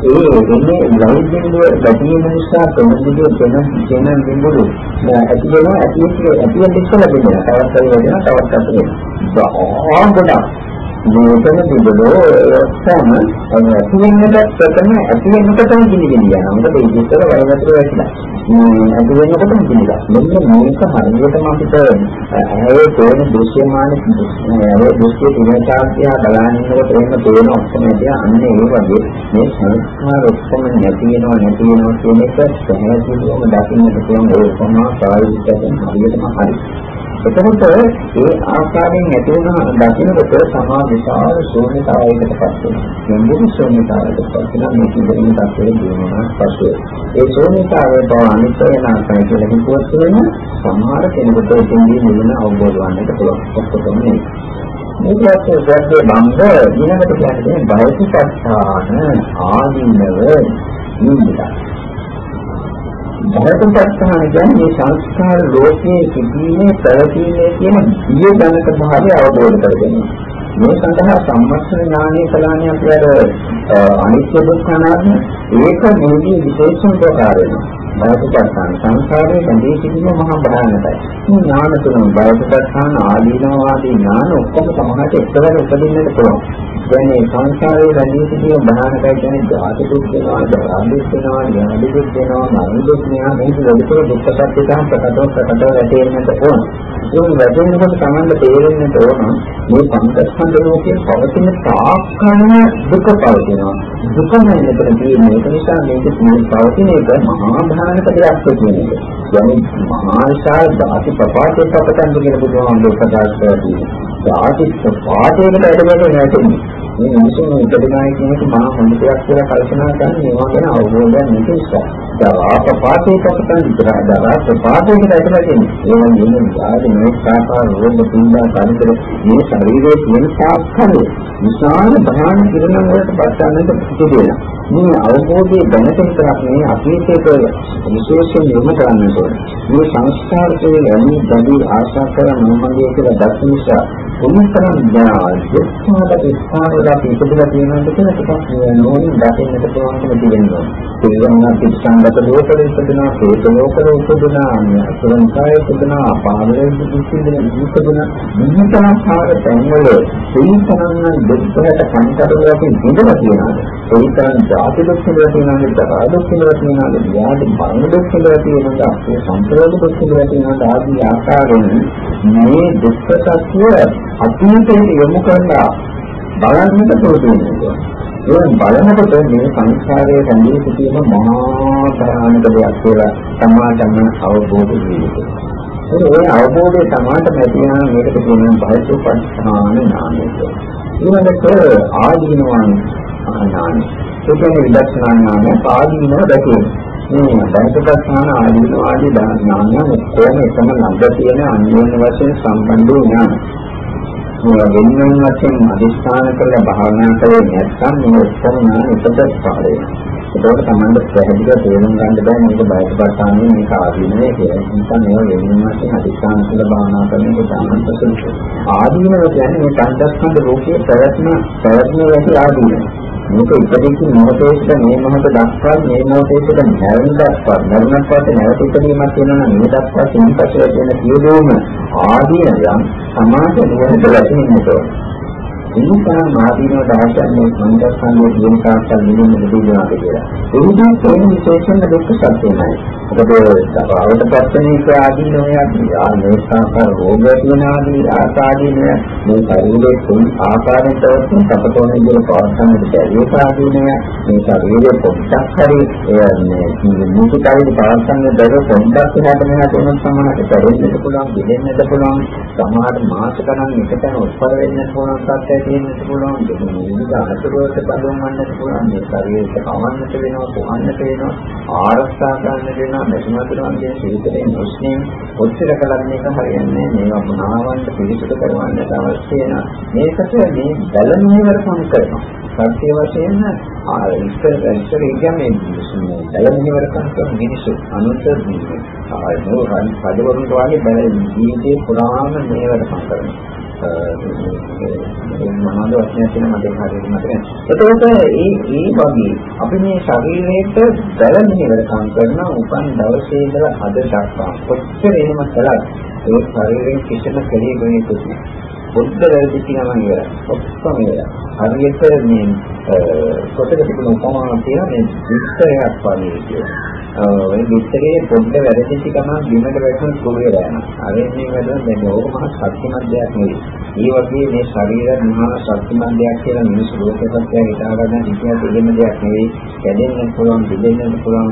ඒ එන්නේ ලයින් බිඳුව ගැටීම නිසා ප්‍රමුදිකේ වෙන වෙන බිඳුව ඇති වෙනවා ඇති ඇති ඇති ඉස්සලා බිඳිනවා තවත් හරි වෙනවා තවත් හරි වෙනවා ගොඩක් මේකම තිබුණෝ ඔක්කොම ඇතිවෙන්නට ප්‍රථම ඇතිවෙන්නට තමයි කිලිගෙන යනවා. මොකද ඒ විතර වයවතර වැටිලා. මේ ඇතිවෙන්නටම කිලිලා. මෙන්න මේක හරියටම අපිට ඇයේ තෝරන දෘශ්‍යමාන ඒ දෘශ්‍ය තුනකාර්යය බලනකොට එහෙම තේරෙන ඔක්කොම ඇතිය අන්න ඒ වගේ මේ සංස්කාර ඔක්කොම නැති වෙනවා නැති වෙනවා කියන එක පැහැදිලිවම දකින්නට පුළුවන් ඒ උපමා ප්‍රායෝගිකව හරියටම හරියි. එතකොට ඒ ආකාරයෙන් ඇති වෙන දකින්නකොට සමා විශාල ශූන්‍යතාවයකට පත් වෙනවා. ගැඹුරු ශූන්‍යතාවයකට පත් වෙනවා මේ කියන තත්ත්වයේ දිනනවා පස්සේ. ඒ ශූන්‍යතාවය බව අනිත්‍ය වෙන ආකාරය කියලා හිතුවත් වෙන සමහර කෙනෙකුට එතෙන්දී නිවන අවබෝධ වන්නට පුළුවන්. ඔක්කොම නෙවෙයි. මේකත් දැක්කේ බංග ඊළඟට කියන්නේ බෞද්ධ ආදීනව නිමිතා. භවතුපස්ථාන කියන්නේ මේ සංස්කාර ලෝකයේ සිටීමේ පැවතීමේ කියන බිය ජනක භාවය අවබෝධ කරගන්න. මේ සඳහා සම්මස්න ඥානය කලානේ අපි අර අනිත්‍ය දුක්ඛ අනාත්ම ඒක නිදී විශේෂම ප්‍රකාර වෙනවා. බයපසත්තාන සංසාරයේ බැඳී සිටින මහා භයානකයි. මේ ඥාන තුන බයපසත්තාන ආදීනව ආදී ඥාන ඔක්කොම සමහරට එකවර උපදින්නට පුළුවන්. දැන් මේ සංසාරයේ බැඳී සිටින භයානකයි කියන්නේ ජාති දුක් වෙනවා, ජරා දුක් වෙනවා, ඥාන දුක් වෙනවා, මරණ දුක් වෙනවා, මේක ලොකුතර දුක්ඛ සත්‍ය තමයි ප්‍රකටව ප්‍රකටව වැටෙන්නට ඕන. ඒ වැටෙනකොට Tamanda තේරෙන්නට ඕන මේ පංචස්කන්ධ ලෝකයේ පවතින තාක්කන දුක පවතිනවා. දුක නැතිනම් තියෙන්නේ ඒක නිසා මේක පවතින එක මහා ආනපනසතියක් කියන්නේ. යම් මහානිසාර ධාති ප්‍රපාතේ පපතන් කියන බුදුහාමුදුරුවෝ ප්‍රකාශ කරදී. ධාති ප්‍රපාතේකට ඇදගෙන නැතුනේ. මේ මිනිසුන් උපදිනායි කියන එක මහා හොඳයක් කියලා කල්පනා කරන මේවා ගැන අවබෝධයක් නැති නිසා. දරා ප්‍රපාතේ පපතන් විතරයි දරා ප්‍රපාතේකට ඇදලා තියෙන්නේ. ඒවා කියන්නේ ආදී මේ සාකාර රෝග තුන්දා කාණිතර මේ ශරීරයේ තියෙන සාක්ෂණය. විශාල බාහන කිරණ වලට පස්සන්නට පිටු දෙනවා. මේ අවබෝධයේ දැනට විතරක් නෙවෙයි අතීතයේ විශේෂයෙන් යොමු කරන්නට ඕනේ. මේ සංස්කාරයේ යන්නේ බඳී ආශා කරන මොනවද කියලා දැක්ක නිසා කොහොමතරම් දැනගන්න ස්ථානවල අපි ඉපදලා තියෙනවද කියලා ටිකක් නෝනින් දකින්නට පුළුවන්කම තියෙනවා. පිළිගන්න අපි සංගත ලෝකවල ඉපදෙනා, හේත ලෝකවල ඉපදෙනා, අසලංකාය ඉපදෙනා, පාවලෙන් ඉපදෙනා, ඉපදෙනා මෙන්නතරම් සාර තැන්වල සීතනන්න දෙත්තට කන්තරවල අපි ඉඳලා තියෙනවා. ඒතරම් ජාති දුක් කියලා තියෙනවා, දරා දුක් කියලා තියෙනවා, ව්‍යාධි මරණ දුක් කියලා තියෙනවා, අපේ සම්ප්‍රදාය දුක් කියලා තියෙනවා, ආදී ආකාරයෙන් මේ දුක්ඛ සත්‍ය අතීතයට යොමු කරලා බලන්නට පුරුදු වෙනවා. ඒ බලනකොට මේ සංස්කාරයේ රැඳී සිටීම මහා භයානක දෙයක් කියලා සමාජම අවබෝධ වෙනවා. ඒ අවබෝධය තමයි මෙතන මේකට කියන බහිසුපස්ථාන ඥානය කියලා. ඊළඟට ආදීනවන් ඥානය. ඒ කියන්නේ විදර්ශනා ඥානය ආදීනව දැකීම. මේ බහිසුපස්ථාන ආදීනව ආදී ඥානය කොහොම එකම ළඟ තියෙන අන්‍යෝන්‍ය වශයෙන් සම්බන්ධ ඥානය. මේ වෙනම වශයෙන් අදිස්ථාන කරලා භාවනා කරේ නැත්නම් මේ ඔක්කොම ඥාන එකද පහළ වෙනවා. ඒකෝට තමයි පැහැදිලිව තේරුම් ගන්න බෑ මේක බයස්පස්ථානයේ මේක ආදීනවේ කියලා. නිසා මේව වෙනින් වශයෙන් අධිෂ්ඨාන කියලා භාවනා කරන එක සාමාන්‍ය සුළුයි. ආදීනව කියන්නේ මේ පංචස්කන්ධ ලෝකයේ පැවැත්ම පැවැත්ම ඇති ආදීනව. මේක ඉපදිච්ච මොහොතේට මේ මොහොත දක්වා මේ මොහොතේට නැරෙන දක්වා නැරුණක් පස්සේ නැවත ඉපදීමක් වෙනවා නම් මේ දක්වා සින්පස්සේ වෙන සියලුම ආදීනයන් සමාජ නුවණට ලැබෙන්නට ඕනේ. එනිසා මාදීනව දාර්ශනික මනසස්කන්ධයේ කියන කාර්යයන් නිදින්න නිදිනවා කියලා. එනිසා තේන විශේෂණ දුක්ඛ සත්‍යමයි. මොකද අවත පස්සනේ ආදීනෝය ආනේසාකාර රෝග තියෙන ආදී ආසාදීනය මේ ශරීරයේ තුන් ආකාරයෙන් තවස්තුන් සපතෝන විදිහට පවත්වන්නට බැරි ආදීනය මේ ශරීරයේ පොඩ්ඩක් හරි මේ මුතුකයිද පවත්වන්න බැරි පොඩ්ඩක් එහාට මෙහාට වෙන සමානට පෙරෙන්නට පුළුවන් දෙදෙන්නට පුළුවන්. සමහර මාස ගණන් එකතැන උත්පල වෙන්න පුළුවන් සත්‍යය තියෙන්නට පුළුවන්. විවිධ අසුරවලට බඳුන් වන්නට පුළුවන්. මේ ශරීරයට කවන්නට වෙනවා පොහන්නට වෙනවා ආරක්ෂා කරන්න වෙනවා. මෙතුමතුන්ගේ ශරීරයේ නොස්නේ ඔච්චර කලක් මේක හරියන්නේ මේවා පුනාවන්න පිළිසුදු කරවන්නට අවශ්‍ය වෙන මේකට මේ බැලමීමර සම් කරනවා. සත්‍ය වශයෙන්ම ඉස්සර ඉස්සර කියන්නේ බැලමීමර කරන මිනිස්සු අනුතර ආයතන රජවරුන්ට වගේ බැල ජීවිතේ පුරාම මේවට සම් කරනවා. මොනවද වචනයක් තියෙන මට හරියට මතක නැහැ. එතකොට ඒ ඒ වගේ අපි මේ ශරීරයට බැලමිනවරකම් කරන උපන් දවසේ ඉඳලා අද දක්වා කොච්චර එහෙම කළත් ඒ ශරීරයෙන් කිසිම කෙලෙන්නේ නැහැ. බුද්ධ වැරදි කියනවා නේද? ඔක්කොම ඉවරයි. හරියට මේ පොතක තිබුණ උපමාවක් තියෙනවා මේ විස්තරයක් වගේ කියනවා. ඔය විස්තරයේ පොඩ්ඩ වැරදිච්ච ගමන් බිමට වැටුණු කුළු වෙලා යනවා. අර එන්නේ වැඩ දැන් ඕක මහ ශක්තිමත් දෙයක් නෙවෙයි. ඒ වගේ මේ ශරීර මහා ශක්තිමත් දෙයක් කියලා මිනිස් ලෝකපත්ය හිතා ගන්න ඉතිහාස දෙන්න දෙයක් නෙවෙයි. කැඩෙන්න පුළුවන්, දෙදෙන්නට පුළුවන්,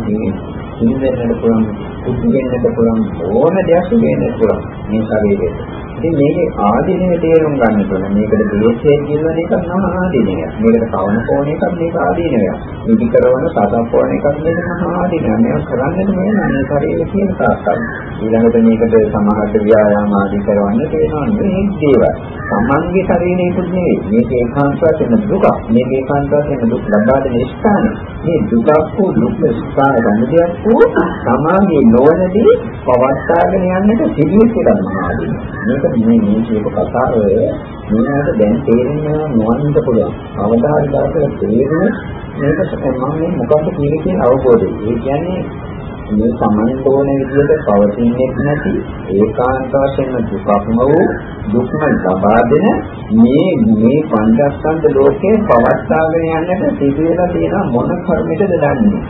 හිඳෙන්නට පුළුවන්, කුඩු වෙන්නට පුළුවන් ඕන දෙයක් වෙන්නත් පුළුවන් මේ ශරීරයේ. ඉතින් මේකේ ආදීනවේ තේරුම් ගන්න ඕනේ. මේකට දේශයේ කියන එක නම් ආදීනයක්. මේකට කවන කෝණ එකක් මේක ආදීනයක්. ඉදි කරන සතප්පෝණ එකක් මේක මහා ආදීනයක්. මේක කරන්නේ මේ මේ ශරීරය කියන තාක්කල්. ඊළඟට මේකට සමාහට ව්‍යායාම ආදී කරවන්න තියෙනවා මේ දේවල්. සම්මන්ගේ ශරීරයකුත් නෙවෙයි. මේක ඒකාන්ත වශයෙන් දුක. මේක ඒකාන්ත වශයෙන් දුක් ලබා දෙන ස්ථාන. මේ දුකක් වූ දුක් ස්ථාන ගන්න දෙයක් වූ සමාගයේ නොවනදී පවත්වාගෙන යන්නට සිදුවෙච්ච කියලා මහා ආදීනය. මේක මේ මේ කියපු කතාව මෙයාට දැන් තේරෙන්නේ නොවන්නත් පුළුවන්. අවදාහරි දායක තේරෙන මේක මම මොකක්ද කියන්නේ කියන අවබෝධය. ඒ කියන්නේ මේ සමන්ත ඕන විදිහට පවතින්නේ නැති ඒකාන්ත වශයෙන්ම දුකක්ම වූ දුක්ම ලබා දෙන මේ මේ පංචස්කන්ධ ලෝකේ පවත්වාගෙන යන්නට සිදුවලා තියෙන මොන කර්මයකද දන්නේ.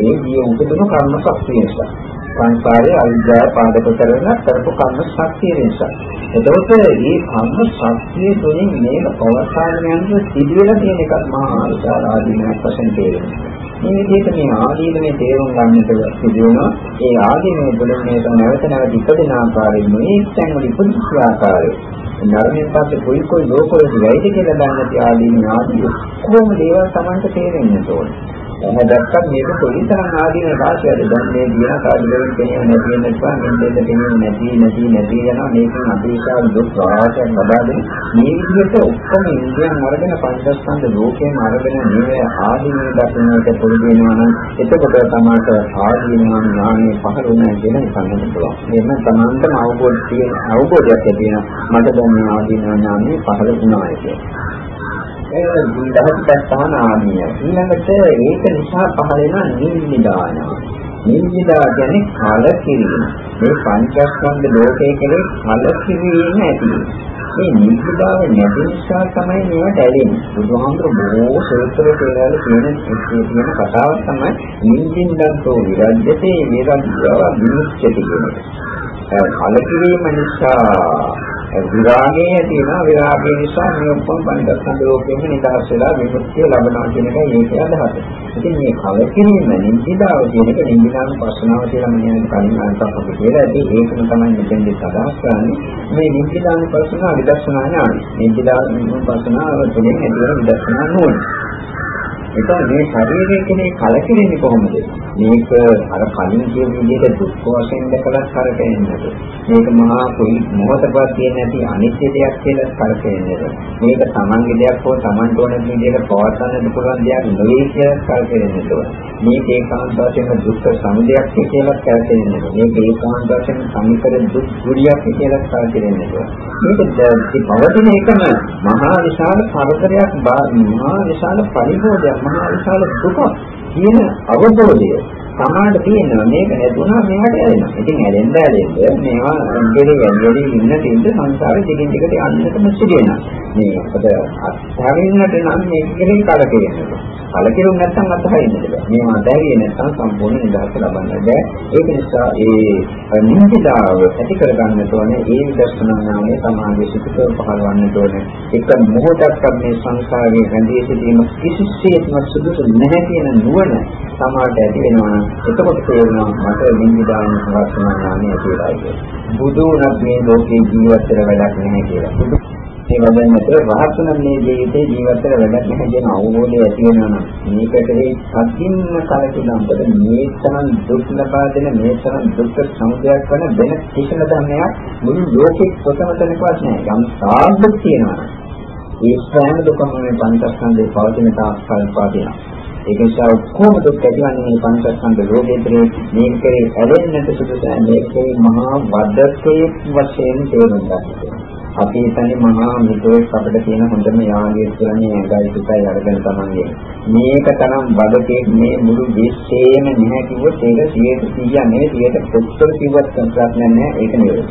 ඒ ගිය උපදින කර්ම ශක්තිය නිසා. සංසාරයේ අවිද්‍යාව පාදක කරගෙන කරපු කර්ම ශක්තිය නිසා. එතකොට මේ කර්ම ශක්තිය තුළින් මේක පවත්වාගෙන යන්න සිදුවෙලා තියෙන එකක් මහා විශාල ආදීනයක් වශයෙන් තේරෙනවා. මේ විදිහට මේ ආදීනමේ තේරුම් ගන්නට සිදුවෙනවා. ඒ ආදීනමේ තුළින් මේක නැවත නැවත ඉපදෙන ආකාරයෙන් මේ තැන් වල ඉපදිච්ච ආකාරය නරමින් පස්සේ කොයි කොයි ලෝකවල වෙයිද කියලා දන්නත් ආදීන ආදී කොහොම දේවල් Tamanට තේරෙන්න ඕනේ. එහෙනම් දැක්කත් මේක කොයිතරම් ආදීන රාශියද දැන් මේ දින කාර්යයෙන් කෙනෙක් නැති වෙන නිසා මෙන්දෙද කෙනෙක් නැති නැති නැති යනවා මේකෙන් අභිෂාල දුක් රාශියක් ලබා දෙන මේ විදිහට ඔක්කොම ඉන්ද්‍රියන් අරගෙන පංචස්කන්ධ ලෝකයෙන් අරගෙන මේ ආදීන දර්ශනයට පුරුදු වෙනවා නම් එතකොට තමයි ආදීන ඥානෙ පහළ වෙන කියන සංගම පුළුවන්. එන්න තමන්ටම අවබෝධ තියෙන අවබෝධයක් තියෙන මට දැන් මේ ආදීන ඥානෙ පහළ වුණා කියන්නේ ඒ දහස්පස්ථාන ආමිය. ඊළඟට ඒක නිසා පහළ වෙන නිවිදාන. නිවිදා කියන්නේ කලකිරීම. මේ පංචස්කන්ධ ලෝකයේ කෙරේ කලකිරීම ඇති. මේ නිවිදාව නැති නිසා තමයි මේවට ඇලෙන්නේ. බුදුහාමුදුර බොහෝ සූත්‍ර දේවල් කියන කියන කතාව තමයි නිවිදින්දන්තෝ විරජ්‍යතේ විරජ්‍යව විමුක්තිය කියන එක. කලකිරීම නිසා විරාගයේ තියෙනවා විරාගය නිසා මේ ඔක්කොම පංචස්කන්ධ ලෝකෙම නිදහස් වෙලා විමුක්තිය ලබනවා කියන එකයි ඒකේ අදහස. ඉතින් මේ කලකිරීම නිදිදාව කියන එක නිදිදාන පස්සනාව කියලා මම කලින් අන්තක් අපි කියලා ඇති ඒකම තමයි මෙතෙන්දි අදහස් කරන්නේ. මේ නිදිදාන පස්සනාව විදර්ශනා ඥානයි. නිදිදාන පස්සනාව තුළින් ඇතිවන විදර්ශනා නුවණ. එතකොට මේ ශරීරයේ කෙනේ කලකිරෙන්නේ කොහොමද? මේක අර කලින් කියන විදිහට දුක් වශයෙන් දැකලා කරකෙන්නද? මේක මහා කොයි මොහොතකවත් තියෙන නැති අනිත්‍ය දෙයක් කියලා කරකෙන්නද? මේක Tamange දෙයක් හෝ Tamanට ඕන විදිහට පවත්වන්නත් පුළුවන් දෙයක් නෙවෙයි කියලා කරකෙන්නද? මේක ඒකාන්ත වශයෙන් දුක් සමුදයක් කියලා කරකෙන්නද? මේක ඒකාන්ත වශයෙන් සම්පර දුක් ගුරියක් කියලා කරකෙන්නද? මේක පවතින එකම මහා විශාල කරදරයක් මහා විශාල පරිභෝජයක් මහා විශාල දුක කියන අවබෝධය. සමාඩ තියෙනවා මේක නැතුණා මෙහාට ඇලෙනවා. ඉතින් ඇලෙන්න ඇලෙන්න මේවා දෙලි වැඩි ඉන්න තින්ද සංසාරේ දිගින් දිගට යන්නටම සිදු වෙනවා. මේ අපිට අත්හරින්නට නම් මේක කෙරෙහි කලකිරෙනවා. කලකිරුම් නැත්නම් අත්හරින්නද බෑ. මේවා දැරියේ නැත්නම් සම්පූර්ණ නිදහස ලබන්න බෑ. ඒක නිසා ඒ නිහිතාව ඇති කරගන්නට ඕනේ ඒ විදර්ශනා නාමයේ සමාධි සිතක පහළවන්නට ඕනේ. එක මොහොතක් මේ සංසාරයේ රැඳී සිටීම කිසිසේත්ම සුදුසු නැහැ කියන නුවණ සමාජයට ඇති වෙනවා. එතකොට තේරෙනවා මට නින්දිදාන වර්තමාන ඥානය කියලා කියන්නේ. බුදු වුණත් මේ ලෝකේ ජීවත් වෙලා වැඩක් නැහැ කියලා. බුදු මේ වදන්නට රහතුන් මේ ජීවිතේ ජීවත් වෙලා වැඩක් නැහැ කියන අවබෝධය ඇති වෙනවා නම් මේකට ඒ සත්‍යින්න කලකිරීමකට මේ තරම් දුක් ලබා දෙන මේ තරම් දුක් සමුදයක් වන වෙන කිසිම ධර්මයක් මුළු ලෝකෙ කොතන තැනකවත් නැහැ. යම් සාධක තියෙනවා. ඒ සෑම දුකම මේ පංචස්කන්ධේ පවතින තාක් කල් පවතිනවා. ඒක නිසා කොහොම දුක් ඇතිවන්නේ මේ පංචස්කන්ධ රෝගේතරේ මේකේ ඇලෙන්නට සුදුසු මේකේ මහා වදකේ වශයෙන් තේරුම් ගන්න. අපි හිතන්නේ මහා මිත්‍රයෙක් අපිට තියෙන හොඳම යාගය කියන්නේ ඇඟයි සුඛයි අරගෙන තමයි. මේක තරම් වදකේ මේ මුළු විශ්වයේම නැහැ කිව්වොත් ඒක 100 නෙවෙයි 100ට කොච්චර කිව්වත් ප්‍රශ්නයක් නැහැ ඒක නෙවෙයි.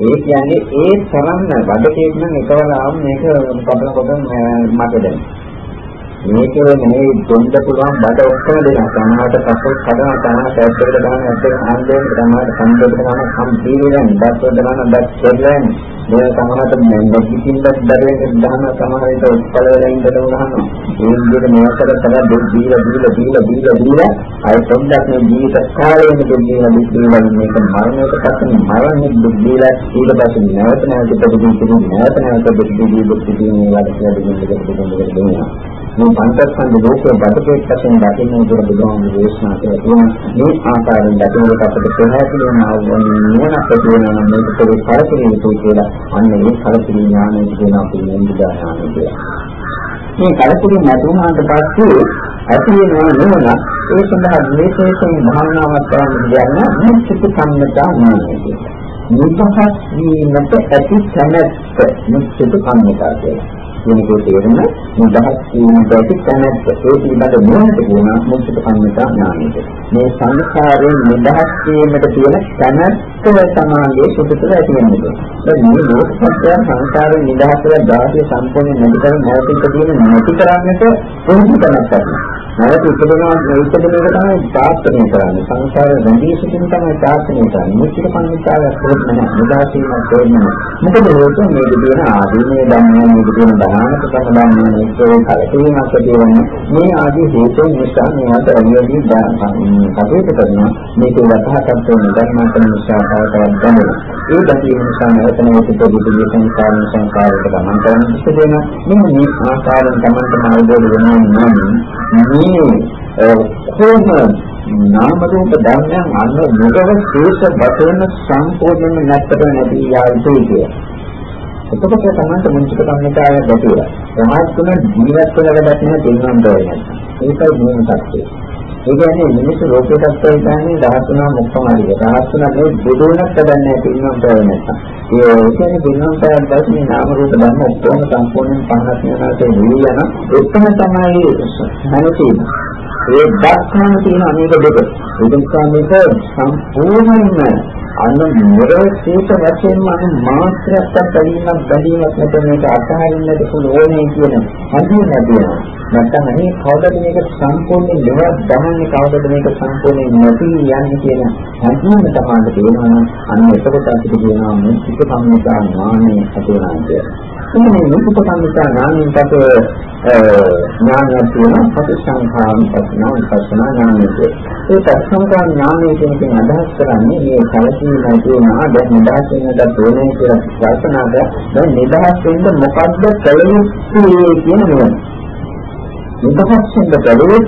ඒ කියන්නේ ඒ තරම් වදකේ නම් එකවර ආව මේක පදන කොට මට දැනෙනවා. මේක නෙමෙයි දෙන්න පුළුවන් බඩ ඔක්කොම දෙනවා. සමහරට පස්සේ කඩන සමහරට ඇත්තට දාන ඇත්තට ආන්දේන සමහරට සම්බන්ධ කරන සම් දීවිලන් දත් දාන දත් දෙලන් මේ සමහරට මෙකිටින්ද දරේක දාන සමහරට උත්පල වලින් ඉඳලා උනහනවා. ඒ විදිහට මේකට තව දුක් දීලා දීලා දීලා දීලා දීලා අය පොඩ්ඩක් මේ ජීවිත කාලයෙම දුක් දීලා දුක් දීලා මේක මරණයට පස්සේ මරණය දුක් දීලා ඊට පස්සේ නැවත නැවත ප්‍රතිදින නැවත නැවත දුක් දීලා දුක් දීලා වැඩ කියලා දෙන්න දෙන්න දෙන්න මේ පංචස්කන්ධ ලෝකයේ බඩපෙත් වශයෙන් දකින්න උදේ බුදුහාමුදුරුවෝ දේශනා කළා තියෙන මේ ආකාරයෙන් දකිනකොට අපිට ප්‍රහාසී වෙන නුවණ අපිට වෙනවා නම් මේක පොඩි කලකිරීම යුතුයි කියලා අන්න ඒ කලකිරීම ඥානය කියන අපේ නින්දා ඥානය කියලා. මේ කලකිරීම නැතුණාට පස්සේ ඇති වෙනවා නුවණ ඒ සඳහා විශේෂයෙන් භාවනාවක් කරන්න කියන්නේ මේ චිත්ත සම්මතා ඥානය කියලා. නිදහස් වීමට ඇති සැනැත්ත මේ චිත්ත සම්මතා කියලා. කියනකෝ තේරෙන නිදහස් වීමට ඇති තැනැත්ත. ඒ පිළිබඳ නුවණට කියන මුක්ත කම්මිතා ඥානයද මේ සංස්කාරයෙන් නිදහස් වීමට තියෙන තැනැත්ත සමාගයේ සුදුසුල ඇති වෙනවා දැන් මේ ලෝක සත්‍ය සංස්කාරයෙන් නිදහස් වෙලා ධාතිය සම්පූර්ණ නැති කර නැවතික තියෙන නැති කරන්නට පුරුදු කරනවා නැවත ඉපදෙනවා ඉපදෙන එක තමයි ප්‍රාර්ථනා කරන්නේ. සංස්කාර රැඳී සිටින තමයි ප්‍රාර්ථනා කරන්නේ. මුක්ත කම්මිතාවක් තෝරන්න නිදහස් වීමක් තෝරන්න මොකද හේතුව? මේක තියෙන ආදීනේ ධර්මයන් මේක තියෙන ධානක සම්බන්ධයෙන් ඒකේ කලකීමක් තියෙනවා මේ ආදී හේතුන් නිසා මේකට අනිවාර්යයෙන් කටයුතු කරනවා. මේක වතහකට වෙන ධර්මයන් නිසා තවතවත් ගන්නවා. ඒ දැකීම නිසා නැවත නැවත ප්‍රතිපදිත සංස්කාර සංස්කාරයක ගමන් කරන්න ඉස්සෙන මෙන්න මේ ආකාරයෙන් තමයි අවබෝධ වෙනවා නම් මේ කොහොම නාම රූප ධර්මයන් අන්න මොකද ශේෂ වශයෙන් සම්පූර්ණයෙන්ම නැත්තට නැති යාවිතේ කිය. එතකොට තමයි මුංචික කම්මිතාවය දැකලා. සමාජ තුන ජීවත් වෙන වැඩක් නෙමෙයි තේරුම් ගන්න. ඒකයි මූල තත්ත්වය. ඒ කියන්නේ මිනිස්සු ලෝකේ තත්ත්වය කියන්නේ දහතුනා මුක්කමාරිය. දහතුනා මේ බුදුනක් හදන්නේ පින්නම් තව නැත්තම්. ඒ කියන්නේ පින්නම් තව දැස්මේ නාම රූප ධර්ම ඔක්කොම සම්පූර්ණයෙන් පහනක් වෙනාට නිවිලා නම් එතන තමයි මනසේ ඒ දක්ෂාන තියෙන අනේක දෙක. ඒක නිසා මේක සම්පූර්ණයෙන්ම අන්න නිරෝධීත වශයෙන්ම අනු මාත්‍රයක් බැලීමක් බැලීමක් නැත මේක අතහරින්නට පුළුවන්නේ කියන හැඟීම ලැබෙනවා. නැත්නම් අනේ කවදද මේක සම්පූර්ණයෙන් දෙවත් දහන්නේ කවදද මේක සම්පූර්ණයෙන් නැති යන්නේ කියන හැඟීම තමයි තේරෙනවා නම් අන්න එතකොට අපිට කියනවා මේ චිත්ත සම්මිතා ඥානෙ ඇති වෙනවා කියලා. මේ මුකුත සම්මිතා ඥානෙන් පස්ව ඥානය තියෙන ප්‍රතිසංඛාන පස්නා විපස්සනා ඥානය. ඒ ප්‍රතිසංඛා ඥානය කියන එකෙන් අදහස් කරන්නේ මේ කලකීමයි තියෙනවා දැන් නිදහස් වෙන්නට ඕනේ කියලා කල්පනා කරලා දැන් නිදහස් වෙන්න මොකද්ද කළ යුත්තේ කියන එක. නිදහස් වෙන්න බැලුවොත්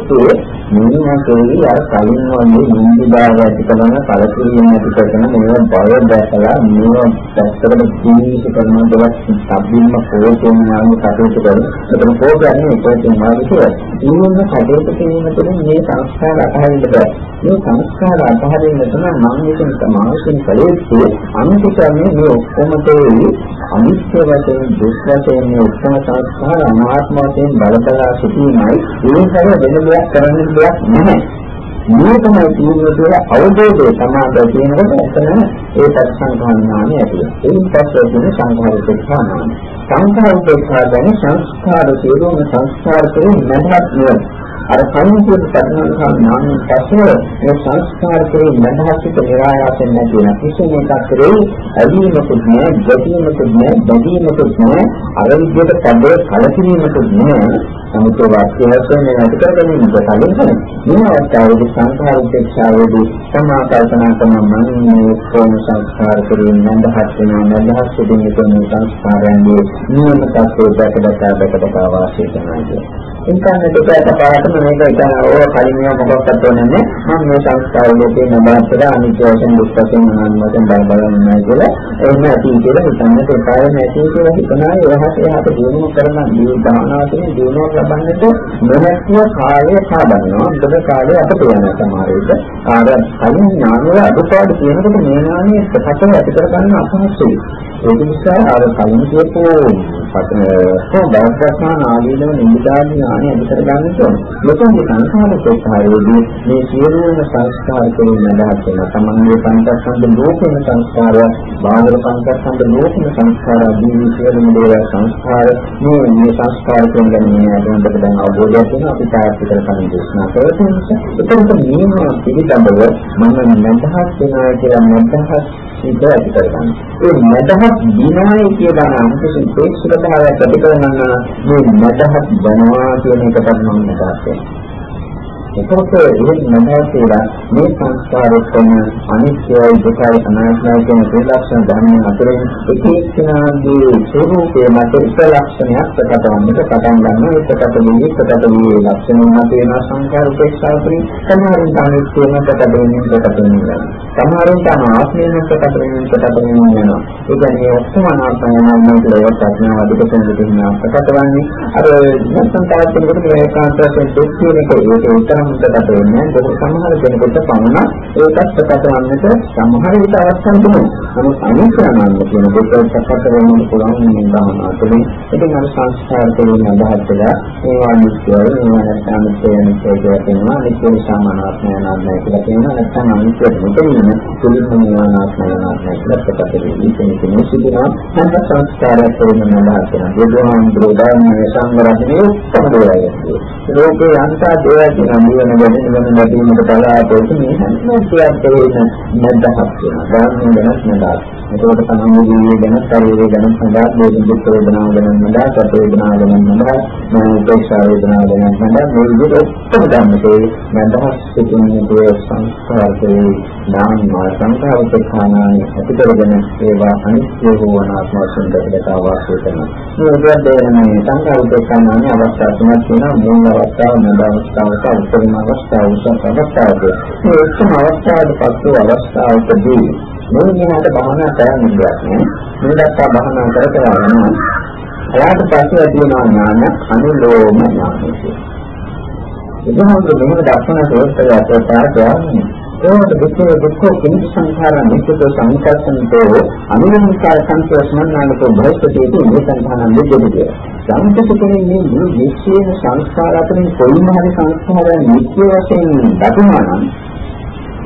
මේවාකේ අර කලින් වගේ නින්දිදාව ඇති කරන කලකිරීම ඇති කරන මේවා බය දැකලා මේවා දැක්කට ජීවිත කරන දවස් සම්පූර්ණ පොතේම නාම කටයුතු කරන එතන පොතන්නේ ඒකෙන් මාර්ගය. ඊවන්න කටයුතු කිරීම තුළින් මේ සංස්කාර අතහරින්න බෑ. මේ සංස්කාර අතහරින්න තමයි මම මේකෙන් සමාවෙන් කලෙන්නේ අනිත්‍යන්නේ මේ ඔක්කොම තේරි අනිත්‍ය වශයෙන් දුක් වශයෙන් මේ ඔක්කොම සංස්කාර අනාත්ම වශයෙන් බලතලා සිටීමයි ඒකම වෙන දෙයක් කරන්න දෙයක් නැහැ. මේ තමයි තියෙන්නේ කියලා අවබෝධය තමයි තියෙනකොට එතන ඒ පරිසංඛානාමය ඇති වෙනවා. ඒන් පස්සේ තියෙන සංඛාර උපේක්ෂානාමය. සංඛාර උපේක්ෂා ගැන සංස්කාර සියලුම සංස්කාර තුළින් නැදහත් නුවණ. අර කලින් කියන පරිසංඛානාමයෙන් පස්සේ මේ සංස්කාර තුළින් නැදහත් නිරායාසයෙන් නැති වෙන කිසිම එකක් කරේ ඇලීමකුත් නැහැ, ගැටීමකුත් නැහැ, බැඳීමකුත් නැහැ, අර විදිහට පදේ කලකිරීමකුත් නැහැ. නමුත් ඒ වාක්‍ය වශයෙන් නැති කරගැනීම කලින් කරන්නේ. මේ අවස්ථාවේදී සංඛාර උපේක්ෂාවේදී සමා කල්පනා කරන මනෝමය කොම සංස්කාර කෙරෙහි නැඳහත් වෙන නැඳහත් සිටින කෙන සංස්කාරයන්ගේ නියම තත්ත්වයට දැකදක දැකදක වාසය කරනවා. ඉන්ටර්නෙට් එකට පාරටම මේක ඉතින් ඕව කලින් මේවා මොකක්වත් ඕනේ මම මේ සංස්කාර ලෝකේ නබාත්තර අනිත්‍ය වශයෙන් දුක් වශයෙන් අනාත්ම වශයෙන් බල බල ඉන්නවා කියලා එහෙම ඇති කියලා හිතන්නට එපා නැති කියලා හිතනවා. එහාට එහාට දිනු කරන මේ දානාවෙන් දිනුවක් ලබන්නට නොහැකිය කාලය සාදන්නවා මොකද කාලය අපට යන සමහර විට. ආර කලින් ඥානවල අඩුපාඩු තියෙනකොට මේ ඥානයේ ප්‍රකට ඇති කර ගන්න අපහසුයි. ඒක නිසා අර කලින් කියපු පතන බෞද්ධඥාන ආදීනව නිදාදී ඥානය ඇති කර ගන්නට ඕන. මෙතන සංස්කාර ප්‍රකාරයේදී මේ සියලුම සංස්කාර කෙරෙහිම අදහස් වෙන තමන්ගේ පංචස්කන්ධ ලෝකේම සංස්කාරය, බාහිර පංචස්කන්ධ ලෝකේම සංස්කාර ආදී සියලුම දේවල් සංස්කාර මේ මේ සංස්කාර කියන මේ අදහසට දැන් අවබෝධයක් වෙන අපි තාර්ථ කර කලින් දේශනා කරපු නිසා එතකොට මේ පිළිබඳව මම නැදහස් වෙනවා කියලා නැදහස් සිත ඇති කරගන්න. ඒ නැදහත් දිනායි කියලා අන්තිම ප්‍රේක්ෂකතාවය ඇති කරගන්න මේ නැදහත් බනවා කියන එකට මම නදාස් වෙනවා. එතකොට එහෙම නැහැලා මේ සංස්කාරයෙන් අනිත්‍යයි දුකයි අනාත්මයි කියන ත්‍රිලක්ෂණ ධර්මයන් අතරින් එක එක්කෙනාගේ ස්වરૂපයේ මත එක ලක්ෂණයක් ප්‍රකට වන්නට පටන් ගන්නවා. ඒ ප්‍රකට වී ප්‍රකට වී ලක්ෂණ මත වෙන සංස්කාර උපේක්ෂාවකින් සමහරින් අනිත්‍යම ප්‍රකට වෙනින් ප්‍රකට වෙනවා. සමහරින් තම ආත්මයෙන් ප්‍රකට වෙනින් ප්‍රකට වෙනවා. ඒ කියන්නේ ඔක්කොම අනාත්මය නම් කියලා ප්‍රඥාව අධිකතෙන් දෙන්න ප්‍රකට වන්නේ. අර නැත්නම් තාත් කෙනෙකුට ඒකාන්ත වශයෙන් දුක් කියන එක ඒක උත්තර සම්පතට වෙන්නේ ඒක සමහර කෙනෙකුට පමණ ඒකත් ප්‍රකට වන්නට සමහර විට අවස්ථා තිබෙනවා. නමුත් අනිත්‍යනාම කියන දෙකක් ප්‍රකට වෙන්න පුළුවන් මේ භාවනා තුළින් ඉතින් අර සංස්කාර තුළින් අදහස් වෙලා ඒවා නිත්‍යයි ඒවා නැත්නම් අනිත්‍ය නිත්‍ය කියලා කියනවා නිත්‍ය සමානාත්මය නාමය කියලා කියනවා නැත්නම් අනිත්‍ය මෙතනින් තුළින් මේවානාත්මය නාමය කියලා ප්‍රකට වෙන්නේ කෙනෙක් සිදුනවා සංක සංස්කාරය තුළින් අදහස් වෙනවා. බුදුහාමුදුරුවෝ ධර්මයේ සංගරහනේ සම්බෝධයයි. ලෝකේ අන්ත දේවල් කියන වෙන ගැටෙන වෙන ගැටීමකට බලාපොරොත්තු මේ හැම දෙයක් තේරෙන නැද්දහක් වෙනවා. ධර්ම වෙනස් නැදහස්. එතකොට තමයි ජීවිතය ගැන, ශරීරය ගැන, සදාත් මේ දුක් වේදනාව ගැන නැදහස්, සැප වේදනාව ගැන නැදහස්, මේ උපේක්ෂා වේදනාව ගැන නැදහස්, මේ විදිහට ඔක්කොම ධර්මයේ නැදහස් සිටින්නේ සංස්කාරයේ නාම සංස්කාරක khanaයි අපිටගෙන ඒවා අනිත්‍ය වූ අනාත්ම වශයෙන් දැකලා වාසය කරනවා. මේ උදේට මේ සංස්කාරක khanaයි අවස්ථා තුනක් තියෙනවා. මූල අවස්ථාව, නද අවස්ථාව, උත්තරීම අවස්ථාව, උසස් අවස්ථාව. මේ උත්තම අවස්ථාවට පසු අවස්ථාවකදී මේ විදිහට භාවනා කරන්න දෙයක් නෑ. මේ දක්වා භාවනා කර කර යනවා. එයාට පස්සේ ඇති වෙනා ඥාන අනුලෝම ඥානය. ඉතින් මෙහෙම දක්වන සෝත්‍රය අපට ඒවට දුක්ඛ දුක්ඛ කිංච සංඛාර නිත්‍යත සංකල්පන්තෝ අනුරමිකාර සංකේෂණනාලකෝ භෞතිකයේ මේ සංඛාන නිද්දෙන්නේ. සංකල්පකෙනේ මේ මුළු විශ්වයේ සංස්කාර අතරින් කොයිම හරි සංස්කාරයක් නිත්‍ය වශයෙන් දක්වනවා නම්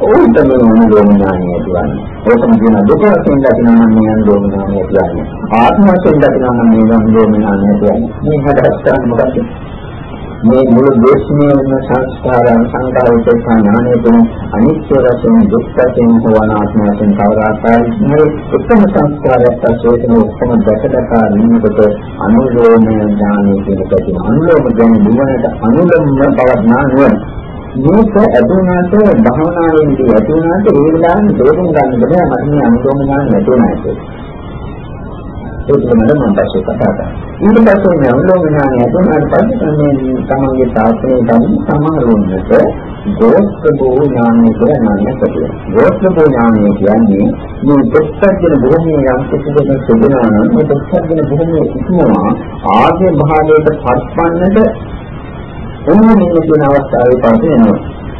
ඕකට මේ අනුලෝම ඥානය ඇතිවන්නේ. ඒකම කියන දුක වශයෙන් දකිනවා නම් මේ අනුලෝම ඥානය ඇතිවන්නේ. ආත්ම වශයෙන් දකිනවා නම් මේ අනුලෝම ඥානය ඇතිවන්නේ. මේ හදස් ගන්න මොකක්ද? මේ මුළු දේශනාව වෙන සංස්කාරයන් සංකාරිත ඥානය තුන අනිත්‍ය වශයෙන් දුක් වශයෙන් හෝ අනාත්ම වශයෙන් කවදාකාරී එකම සංස්කාරයක් වශයෙන් ඔක්කොම දැක දැක ඉන්නකොට අනුලෝම ඥානය කියන එක අනුලෝම කියන්නේ නිවනට අනුලෝම බවක් නානුවන මේක ඇතුණාට භවනාවේදී ඇතුණාට ඒ විලාන තේරුම් ගන්න බෑ මට මේ අනුලෝම ඥාන නැතුණා කියලා. ඒක තමයි මම පස්සේ කතා කරා. ඊට පස්සේ මේ අනුලෝම ඥානය ඇතුණාට පස්සේ මේ තමන්ගේ තාක්ෂණය තමයි සමහරුන්නට ගෝත්‍රබෝ ඥානය කියලා ඥානයක් ඇතිවෙනවා. ගෝත්‍රබෝ ඥානය කියන්නේ මේ දෙස්සක්ගෙන භූමියේ යම් කිසි දෙයක් තිබෙනවා නම් මේ දෙස්සක්ගෙන භූමියේ ඉක්මවා ආර්ය භාවයට පත්වන්නට එන්න මෙන්න කියන අවස්ථාවේ පස්සේ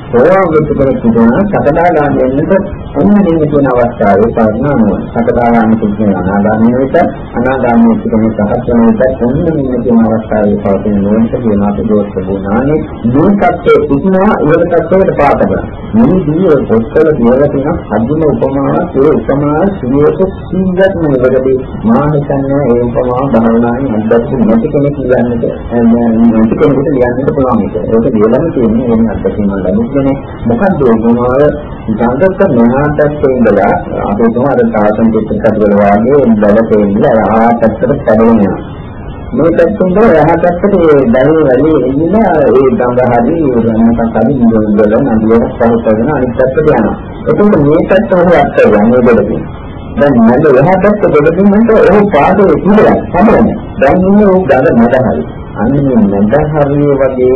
සෝවාන් වෙච්ච කෙනෙක් කියනවා සකදාගාමී වෙන්නට ඔන්න මේ කියන අවස්ථාවේ පරිණාමය. සකදාගාමී කියන්නේ අනාගාමී වෙත අනාගාමී වෙච්ච කෙනෙක් සකස් වෙන විට ඔන්න මේ කියන අවස්ථාවේ පවතින නෝන්ට කියන අපදෝෂ බුණානේ මේකත් ඉක්මවා ඉවත තත්ත්වයට පාත කරනවා. මේ දී පොත්වල කියලා තියෙන අදුම උපමාවක් ඒ උපමාව සියයට සීගත් නෙවෙයි මා හිතන්නේ ඒ උපමාව භාවනාවෙන් අත්දැකීම් නැති කෙනෙක් කියන්නට නැති කෙනෙකුට ලියන්නට පුළුවන් එක. ඒක ලියලා තියෙන්නේ එන්නේ අත්දැකීම් ලැබුණේ කියන්නේ මොකක්ද මොනවාද ජාතක මහාටත් ඉඳලා අපි තුමා අර තාසන් පිටකට වල වාගේ බලතේ ඉඳලා ආහාරකට පැමිණෙනවා මේ පැත්තෙන් එහා පැත්තට ඒ දැල් වැඩි එන්නේ ඒ ගංගා හරි වෙනකක් හරි ඉඳලා නදියට පහු අනිත් පැත්තට යනවා. එතකොට මේ පැත්ත හොර අත්දැකීම් මේ දෙකකින් දැන් මම එහා පැත්ත දෙකකින් මට ඒ පාඩේ ඉඳලා තමයි දැන් ඉන්නේ උ ගඟ මැද හරි. අන්නේ නැදහරිය වගේ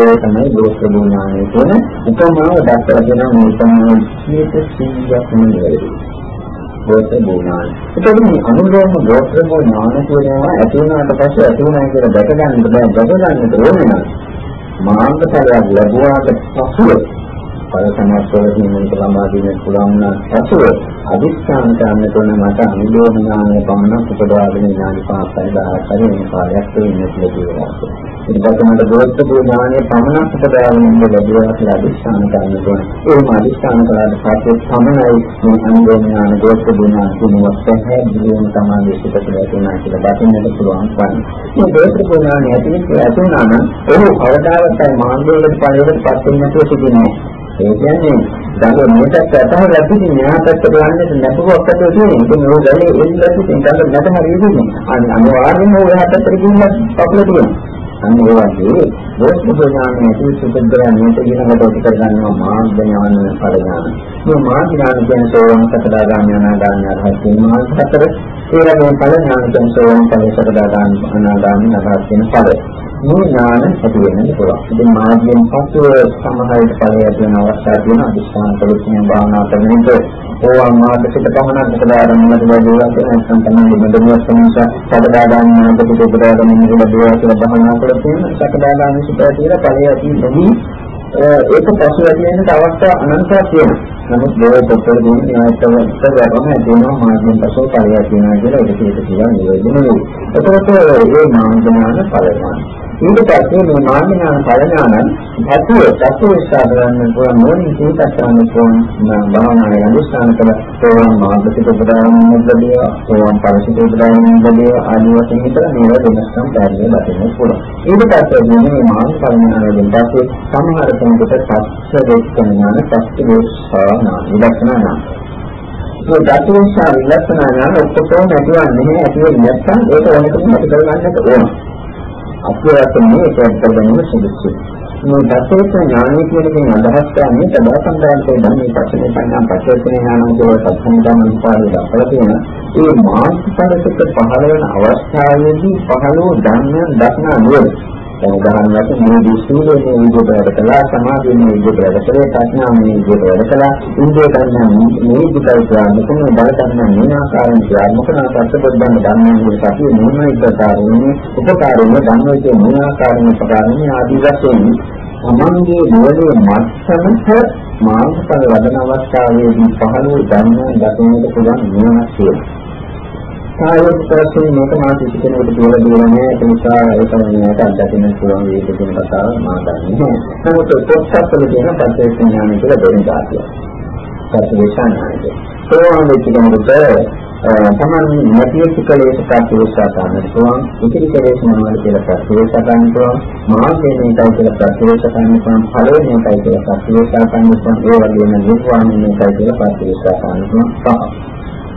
ඒ තමයි ලෝක බුණානේ කියන උපමාව දක්වලා දෙන මේ තමයි මේක සීයක් නෙවෙයි. ලෝක බුණාන. ඒකත් මේ අනුලෝම ලෝක බුණාන කියනවා ඇති වුණාට පස්සේ ඇති වුණා කියලා දැක ගන්න බෑ දැක ගන්නට ඕනේ නම් මාර්ගඵලයක් ලැබුවාට පස්සේ ඵල සමාස්වලදී මේක ලබා දෙන්න පුළුවන් නම් පසුව අදිස්ථාන කරන්න තෝරන මට අනුලෝම ඥානය පමණක් උපදවාගෙන ඥාන පාසයි දාහතරේ මේ කාර්යයක් වෙන්නේ කියලා කියනවා. ඉතින් මට ගෝත්‍ර ඥානය පමණක් උපදවාගෙන ඉන්න ලැබුවා කියලා අදිස්ථාන කරන්න තෝරන. ඒම අදිස්ථාන කළාට පස්සේ තමයි මේ අනුලෝම ඥාන ගෝත්‍ර ඥාන කියනවත් පැහැදිලිවම තමයි සිතට වැටුණා කියලා දකින්නට පුළුවන් වන්නේ. මේ ගෝත්‍ර ඥානය ඇතුළේ ඇතුණා නම් ඔහු අවදාවත්යි මාර්ගවලට ඵලවලට පත් වෙන්නේ නැතුව සිටින්නේ. ඒ කියන්නේ දැන් මේකට අතහොල ඇතුලේ න්‍යාය පැත්තට යන්නට නැතුවක් අතෝ තියෙනවා. ඒක නෝ ගලේ එල්ලත් ඉතින් ගන්න නැත හරියන්නේ. අන්න අනිවාර්යෙන්ම ඔය හැටතර ගිහින් අපල තියෙනවා. අන්න ඒ වගේ දෝෂෝඥානයේ සුසුද්ධයන් මේක කියනකොට උත්තර ගන්නවා මාර්ග ඥාන ඵල ඥාන. මේ මාර්ග ඥාන කියන්නේ සෝවන සකදාගාමී අනාගාමී අරහත් කියන මාර්ග හතර. ඒ වගේම ඵල ඥාන කියන්නේ සෝවන ඵල සකදාගාමී අනාගාමී අරහත් කියන ඵල. මේ ඥාන ඇති වෙන්න පුළුවන්. ඉතින් මාර්ගයෙන් පසුව සමහරවිට ඵලය ඇති වෙන අවස්ථා තියෙන අදිස්ථාන කළොත්ින් භාවනා කරනකොට ඕවා මාර්ගයට පමණක් සකදාගාමීට ලැබුවා කියලා නැත්නම් තමයි මෙතන සම්මත සකදාගාමී මාර්ගයට උපදාගාමී ලැබුවා කියලා භාවනා කරලා තියෙන සකදාගාමී සුඛය කියලා ඵලය ඇති වෙන්නේ ඒක පසු ඇති වෙන අවස්ථා අනන්තයක් තියෙනවා. නමුත් දේව පොතේ දුන්නේ න්‍යායතව ඉස්සරහම ඇදෙනවා මාර්ගයෙන් පසු ඵලය තියෙනවා කියලා ඒක කියලා නියෝජනය. එතකොට ඒ මාර්ගඥාන ඵලයන් ඊට පස්සේ මේ මාර්ගඥාන ඵලඥානන් ධාතුව ධාතුව විශ්වාසයන් පුළුවන් මොනින් කීකස්සන්න පුළුවන් නම් භාවනාවේ අනුස්ථාන කළ සෝවාන් මාර්ගසිත උපදානම ලැබිය සෝවාන් පරිසිත උපදානම ලැබිය ආදී වශයෙන් විතර මේවා වෙනස්කම් පැහැදිලිව දකින්න පුළුවන් ඊට පස්සේ මේ මාර්ග ඵලඥානයෙන් පස්සේ සමහර කෙනෙකුට පස්ස දෙක්ඥාන පස්ස දෝෂානා විදර්ශනා ඒ ධාතුන්සා විලක්ෂණ ඥාන ඔක්කොම නැතිවන්නේ ඇති වෙන්නේ නැත්නම් ඒක ඕනෙකම ඇති කරගන්නට ඕන. අත්‍යවශ්‍යම ඒක කරගන්න සුදුසුයි. මේ දසේක ඥානය කියන එකෙන් අදහස් කරන්නේ සදා සම්දාන්තේ ධර්මයේ පස්සේ පඤ්ඤා පස්සේ ඥානම කියන සම්පූර්ණ විපාකය දක්වලා තියෙන ඒ මානසික පහළ වෙන අවස්ථාවේදී පහළ වූ ධර්මයන් දක්නා නුවණ උදාහරණයක් මේ දීසුලේ මේ විදිහට වැඩ කළා සමාධියේ මේ විදිහට වැඩ කළා ප්‍රඥා මේ විදිහට වැඩ කළා ඉන්ද්‍රිය කර්ම මේ විදිහට ක්‍රියාත්මක වෙන බල කර්ම මේ ආකාරයෙන් ක්‍රියාත්මක කරන පස්සබද්ධන ධර්මයන් වලට අපි මොනවද ඉස්සතාවන්නේ උපකාරයෙන් ධර්මයේ මේ ආකාරයෙන් උපකාරයෙන් ආදී වශයෙන් තමන්ගේ නුවණේ මත්තමට මානසික වදන අවස්ථාවේදී පහළ වූ ධර්මයන් දකින්නට පුළුවන් නුවණක් තියෙනවා කායික ප්‍රශ්නේ මේක මා කිසි කෙනෙකුට කියලා දෙන්නේ නැහැ ඒ නිසා ඒක මට අත්දකින්න පුළුවන් වේද කියන කතාව මා දන්නේ නැහැ. නමුත් පොත්පත්වල තියෙන පස්සේ ඥාන කියලා දෙන්න ගන්නවා. ප්‍රතිවේශනායි. සෝවාන් වෙච්ච කෙනෙකුට තමන් නැති වෙච්ච කලේශ ප්‍රතිවේශා ගන්නට පුළුවන්. ඉතිරි කලේශ මොනවද කියලා ප්‍රතිවේශා ගන්න පුළුවන්. මාර්ගයේ මේකයි කියලා ප්‍රතිවේශා ගන්න පුළුවන්. ඵලයේ මේකයි කියලා ප්‍රතිවේශා ගන්න පුළුවන්. ඒ වගේම නිර්වාණය මේකයි කියලා ප්‍රතිවේශා ගන්න පුළුවන්.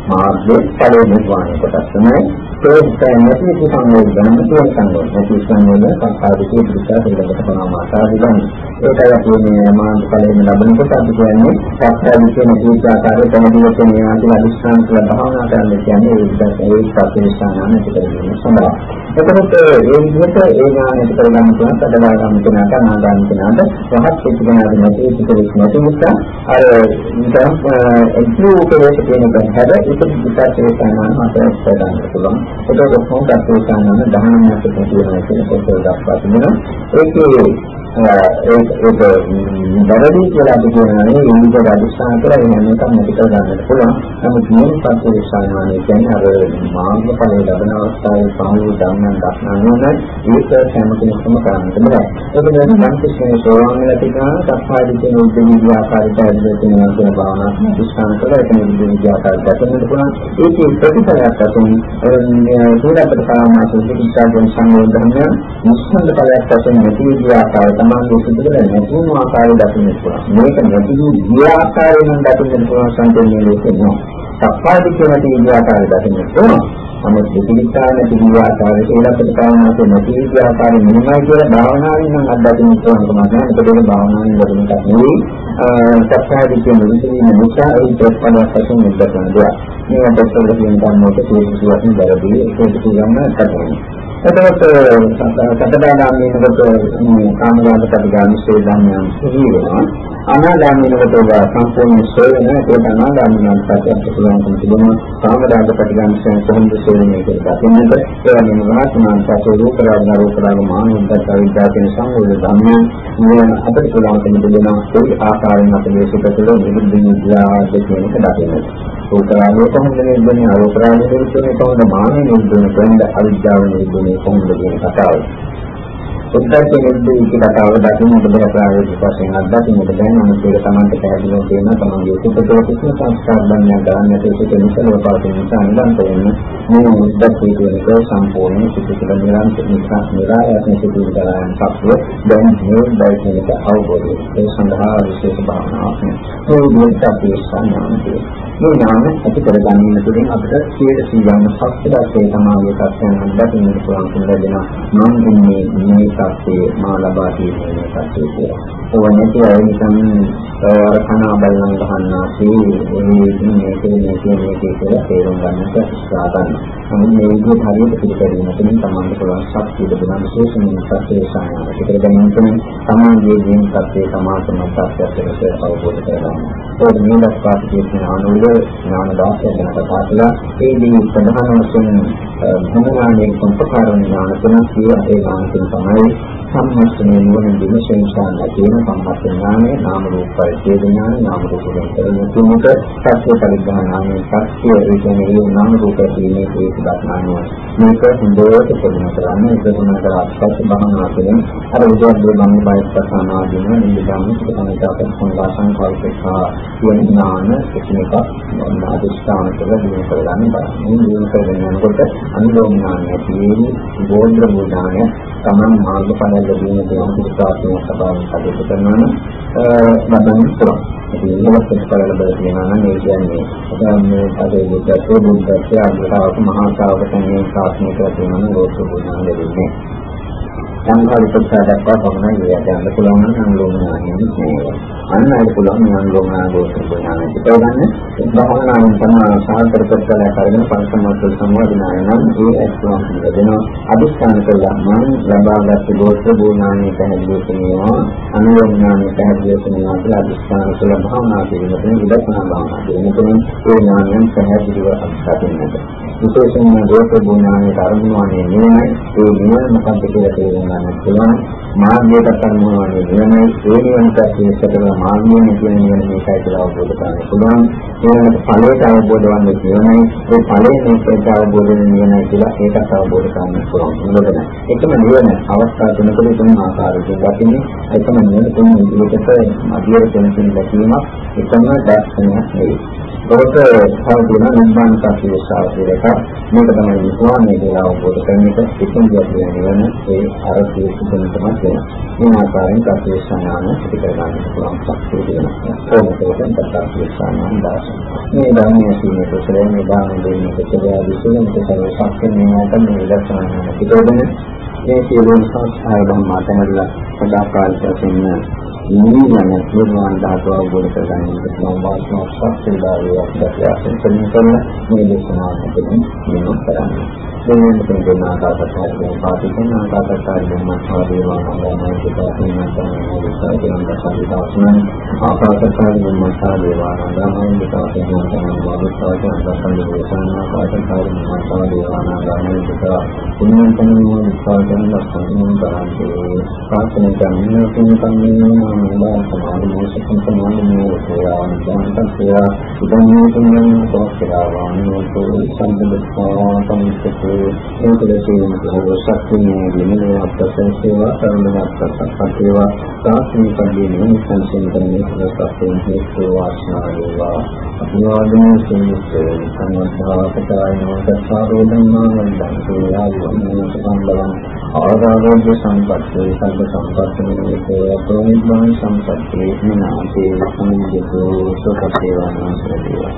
මාර්ගයේ ඵලයේ නිර්වාණය කොටස් තමයි ඒ නැති සංවේග ගන්න තියෙන සංවේග නැති සංවේග සංකාරිකේ පිටා පිළිබඳ කරනවා මාතාදිගන්න ඒකයි අපි මේ මාර්ග ඵලයෙන් ලැබෙනකොට අපි කියන්නේ සත්‍යයේ නැති ආකාරයේ තමයි කියන්නේ ආදී අදිස්ථාන කළ භාවනා කරන්න කියන්නේ ඒ විදිහට ඒ සත්‍යස්ථානන පිටකරගෙන සඳහා එතකොට ඒ විදිහට ඒ ඥානය පිට කරගන්න පුළුවන් සදලාගම් කෙනාට අනාගම් කෙනාට රහත් වෙච්ච කෙනාට නැති වෙච්ච කෙනෙක් නැති නිසා අර නිකන් එක්ලු උපදේශ කියන එක හැර ඒක විතරේ කරනවා මාතෘකාවක් ගන්න පුළුවන් ඒකත් කොහොමද අපේ සාමාන්‍ය දහනමක් තියෙනවා කියන පොතේ දක්වා තිබෙනවා ඒකේ ඒක ඒක වැරදි කියලා අපි කියනවා නේ විවිධ අධිෂ්ඨාන කරලා එහෙම නැත්නම් නැති කර ගන්නට පුළුවන්. නමුත් මේ පස්සේ විශ්වාසනානේ කියන්නේ අර මාර්ගඵලයේ ලැබෙන අවස්ථාවේ පහළ ධර්මයන් දක්නනොන ඒක හැම කෙනෙකුම කරන්නට බෑ. ඒක දැන් සංකේතයේ සෝවාන් වෙලා තිබෙනවා සත්‍යයිදී කියන උද්දේශී ආකාරයට ඇදලා තියෙන භාවනා අධිෂ්ඨාන කරලා ඒක නිවිදි ආකාරයට දක්වන්නට පුළුවන්. ඒකේ ප්‍රතිඵලයක් වශයෙන් සූරපත කාමාසු විචාරයෙන් සංයෝධනය මුස්කන්ධ ඵලයක් වශයෙන් නැති විදිහ ආකාරය තමන්ගේ සිදුවල නැති වුණු ආකාරය දකින්න පුළුවන්. මේක නැති වූ ගිය ආකාරයෙන් දකින්න පුළුවන් සංකේතයේ ලෝකෙ නෝ. සප්පාදි කියන තේ ආකාරය දකින්න පුළුවන්. නමුත් දෙතිවිස්ථාන තිබී ආකාරය ඒලකට කාරණාක නැති විදිහ ආකාරය මෙන්නයි කියලා භාවනාවෙන් නම් අත්දකින්න පුළුවන් කමක් නැහැ. ඒකේ භාවනාවෙන් ලැබෙන එකක් නෙවෙයි. සප්පාදි කියන විදිහේ නිසා ඒ ප්‍රශ්නයක් වශයෙන් නිදර්ශන දෙයක්. මේකට පොඩ්ඩක් කියන ගන්නකොට තේරුම් ගන්න බැරදී ඒක පිළිගන්න කටයුතු එතකොට සතරදාගාමීනකට මේ කාමරාග ප්‍රතිගාමී ධර්මයන් සිහි වෙනවා. අනාගාමීනකට සම්පූර්ණ ශ්‍රේණ ඒකට අනාගාමීනකට පස්සේ අපිට පුළුවන්කම තිබෙනවා කාමරාග ප්‍රතිගාමී කොහොමද ශ්‍රේණය කියලා දකින්නට. ඒ වගේම මහත්මාන් පස්සේ රූපරාග රූපරාග මානසික අවිද්‍යාව කියන සංවේද ධර්මයන් මේ අපිට පුළුවන්කම තිබෙනවා ඒ ආකාරයෙන් අපේ සිතේ නිරුද්ධ විද්‍යාව කියන එක දකින්නට. රූපරාගය කොහොමද නිරුද්ධ අරූපරාගය නිරුද්ධ කොහොමද මානෙ නිරුද්ධ කොහොමද අවිද්‍යාව නිරුද්ධ කොහොමද කියන කතාව. උද්දච්ච නිරුද්ධ කතාව දකින්නට බෑ ප්‍රායෝගික වශයෙන් අත්දකින්නට බෑ. නමුත් ඒක Tamante පැහැදිලිව තේරෙනවා තමන්ගේ සුපතෝ කිසිම සංස්කාර බන්ධනයක් ගන්න නැති ඒක නිසලව පාතින් නිසා නිරන්තරයෙන් මේ උද්දච්ච කියන එක සම්පූර්ණ සිතිවිලි නිරන්තර නිසා නිරායයෙන් සිතිවිලි කරන පස්ව දැන් මේ බයිකේක අවබෝධය. ඒ සඳහා විශේෂ භාවනාවක් නේ ඒ විදිහට අපි සංඥාන්තේ මේ ඥාන ඇති කරගන්න තුළින් අපිට සියයට සීයන්න සත්‍යදර්ශේ තමයි සත්‍යයන් අත්දකින්න පුළුවන් කියලා දෙනවා. මම ඉන්නේ මේ සත්‍යයේ මා ලබා තියෙන මේ සත්‍යය කියලා. ඕවා නැති අය නිකන් අර කනා බලන ගහන්නාසේ මේ මේක මේක මේක කියලා තේරුම් ගන්නට උත්සාහ කරනවා. නමුත් මේ විදිහට හරියට පිළිපැදීම තුළින් තමයි පුළුවන් ශක්තිය දෙන විශේෂම සත්‍යය සායන. ඒක දැනීම තුළින් සමාජයේ ජීවන සත්‍යය සමාජම සත්‍යයට අවබෝධ කරගන්න. ඒක මේ දක්වා තියෙන අනුල ඥාන දාසය ගැන කතා කළා. ඒ දී ප්‍රධාන වශයෙන් භවනාමයේ සම්පකාරණ ඥාන තුනක් ඒ ඥාන තුන තමයි සම්මස්තනේ නුවණ විමර්ශනශාන කියන සම්මස්ත ඥානය නාම රූප පරිච්ඡේද ඥාන නාම රූප වෙනතර තුනක සත්‍ය පරිඥානයේ සත්‍ය ඒ කියන්නේ ඒ නාම රූප කියන්නේ ඒක දක්නානවා. මේක හොඳට ප්‍රගුණ කරන්න ඒක ප්‍රගුණ කරාට භවනා කියන අර උදේට මම බයිස්පසන ආදීන නිදාන සුතමයට අපේ සංවාසං කල්පකා කියන ඥාන එකිනෙක අධිෂ්ඨාන කරලා දිනු කරගන්න බලන්න. මේ දිනු කරගෙන යනකොට අනුලෝම ඥානය තියෙන්නේ බෝධ්‍ර බුදානය තමන් මාර්ගඵල ලැබීම කියන පිටාසන සබාවෙන් කටයුතු කරනවා නම් බඳන් පුළුවන්. ඒ ඉලක්ක කරලා ලැබෙන කියනවා නම් ඒ කියන්නේ මේ අපේ බුද්ධත්ව බුද්ධත්ව අභිතාවක මහා ශාවක සංඝේ ශාසනය කියලා කියනවා නම් ගෝත්‍ර බුදාන ලැබෙන්නේ. සංඝාර උපසාර දක්වා පමණයි ඒ යන්න පුළුවන් නම් අනුලෝම ඥානයෙන් මේවා. අන්න ඒක පුළුවන් නම් අනුලෝම ඥානෝත්‍ර ඥානය. ඒකවන්නේ භවනාවෙන් තමයි සාහතර ප්‍රත්‍යය කරගෙන පංචමත්ව සම්වදිනාය නම් ඒ ඇස්තුම් දෙනවා. අදිස්ථාන කළා මම ලබාගත් ගෝත්‍ර භූනාමේ පැහැදිලි කරනවා. අනුලෝම ඥානය පැහැදිලි කරනවා කියලා අදිස්ථාන කළ භවනා කිරීමෙන් විදර්ශනා භවනා කිරීමෙන් ඒ ඥානයන් පැහැදිලිව අත්දකින්නට. විශේෂයෙන්ම රෝප ගුණානේ අරමුණේ නිවනයි ඒ නිවන මොකක්ද කියලා තේරුම් ගන්න පුළුවන් මාර්ගයට අරමුණේ නිවනයි ඒ නිවනට ඇතුළත මාර්ගයේ කියන නිවන මේකයි කියලා අවබෝධ කරගන්න පුළුවන්. ඊළඟට ඵලයට අවබෝධ වන්නේ නිවනයි ඒ ඵලයේ මේකට අවබෝධ වෙන නිවනයි කියලා ඒකත් අවබෝධ කරගන්න පුළුවන්. මොකද එකම නිවන අවස්ථා තුනකදී තුන් ආකාරයකින් දකින්නේ එකම නිවන තුන් විදිහකට මධ්‍යර කෙනකින් දැකීමක් එකම දර්ශනයක් නෙවෙයි. ඒක සාධුන නිර්මාණ කාර්යය සාධුරක මේක තමයි විස්වාමයේ කියලා අවබෝධ කරගන්න එක එකම දෙයක් වෙන ඒ අරතිය සිදුවන තමයි වෙනවා. මේ ආකාරයෙන් කාර්ය සංඥාන පිටකර ගන්න පුළුවන් ශක්තිය තියෙනවා. කොහොමද කාර්ය සංඥාන දාස. මේ ධර්මයේ සීමේ කුසලයේ මේ දාන දෙන්නේ කොටලා විසුණු කොටල ශක්තිය මේකට මේ දර්ශනය පිටවෙන මේ සියලුම සංස්කාර ධර්මාතනලා සදාකාලික වශයෙන් නිවන නිර්වාණ ධාතුව අවබෝධ කරගන්නට පුළුවන් වාසනාවක් සත්‍යදාරියක් දැක්වීම කරන මේ දේශනාව තුළින් මෙන්න කරන්නේ. දෙවෙනි තුන්වෙනි ආකාශයෙන් පාටිකන ආකාශයෙන් මහා දේවානන්දමයි පිටාපින තමයි විස්තරයෙන් දක්වන ආකාශයෙන් මහා දේවානන්දමයි පිටාපින තමයි විස්තරයෙන් දක්වන දේශනා ආකාශයෙන් මහා දේවානන්දමයි පිටා පුණ්‍යතනෝ විස්තරයෙන් දක්වන කරන්නේ පාඨන ගන්න කෙනෙක් සම්බන්ධ සමාධි මොසකම් සමාධි සේවාවන් දැනට සේවා ඉදන්නේ තුන්වෙනි කොටසලා වානෝතෝ සම්බන්ධතා සම්පතේ ඒකලේ තියෙන ශක්තියේ දිනේ අපතේ සේවා කරනවත් සත්‍යවා සාස්ත්‍රීය පරිදි සංසන්දනයේ ප්‍රසන්න හේතු වාසනා වේවා අභිවාදනයේ සේවිතේ සම්මතාවකතායනෝ දසාරෝධම්මා වන්දන්තේ ආයුර්මේ සම්බලං ආරෝග්‍ය සම්පත්තේ සම්ප සම්පත්තේ තේ සම්පත්තේ නාතේ සම්ජිතෝ සුඛ සේවාන සරදේවා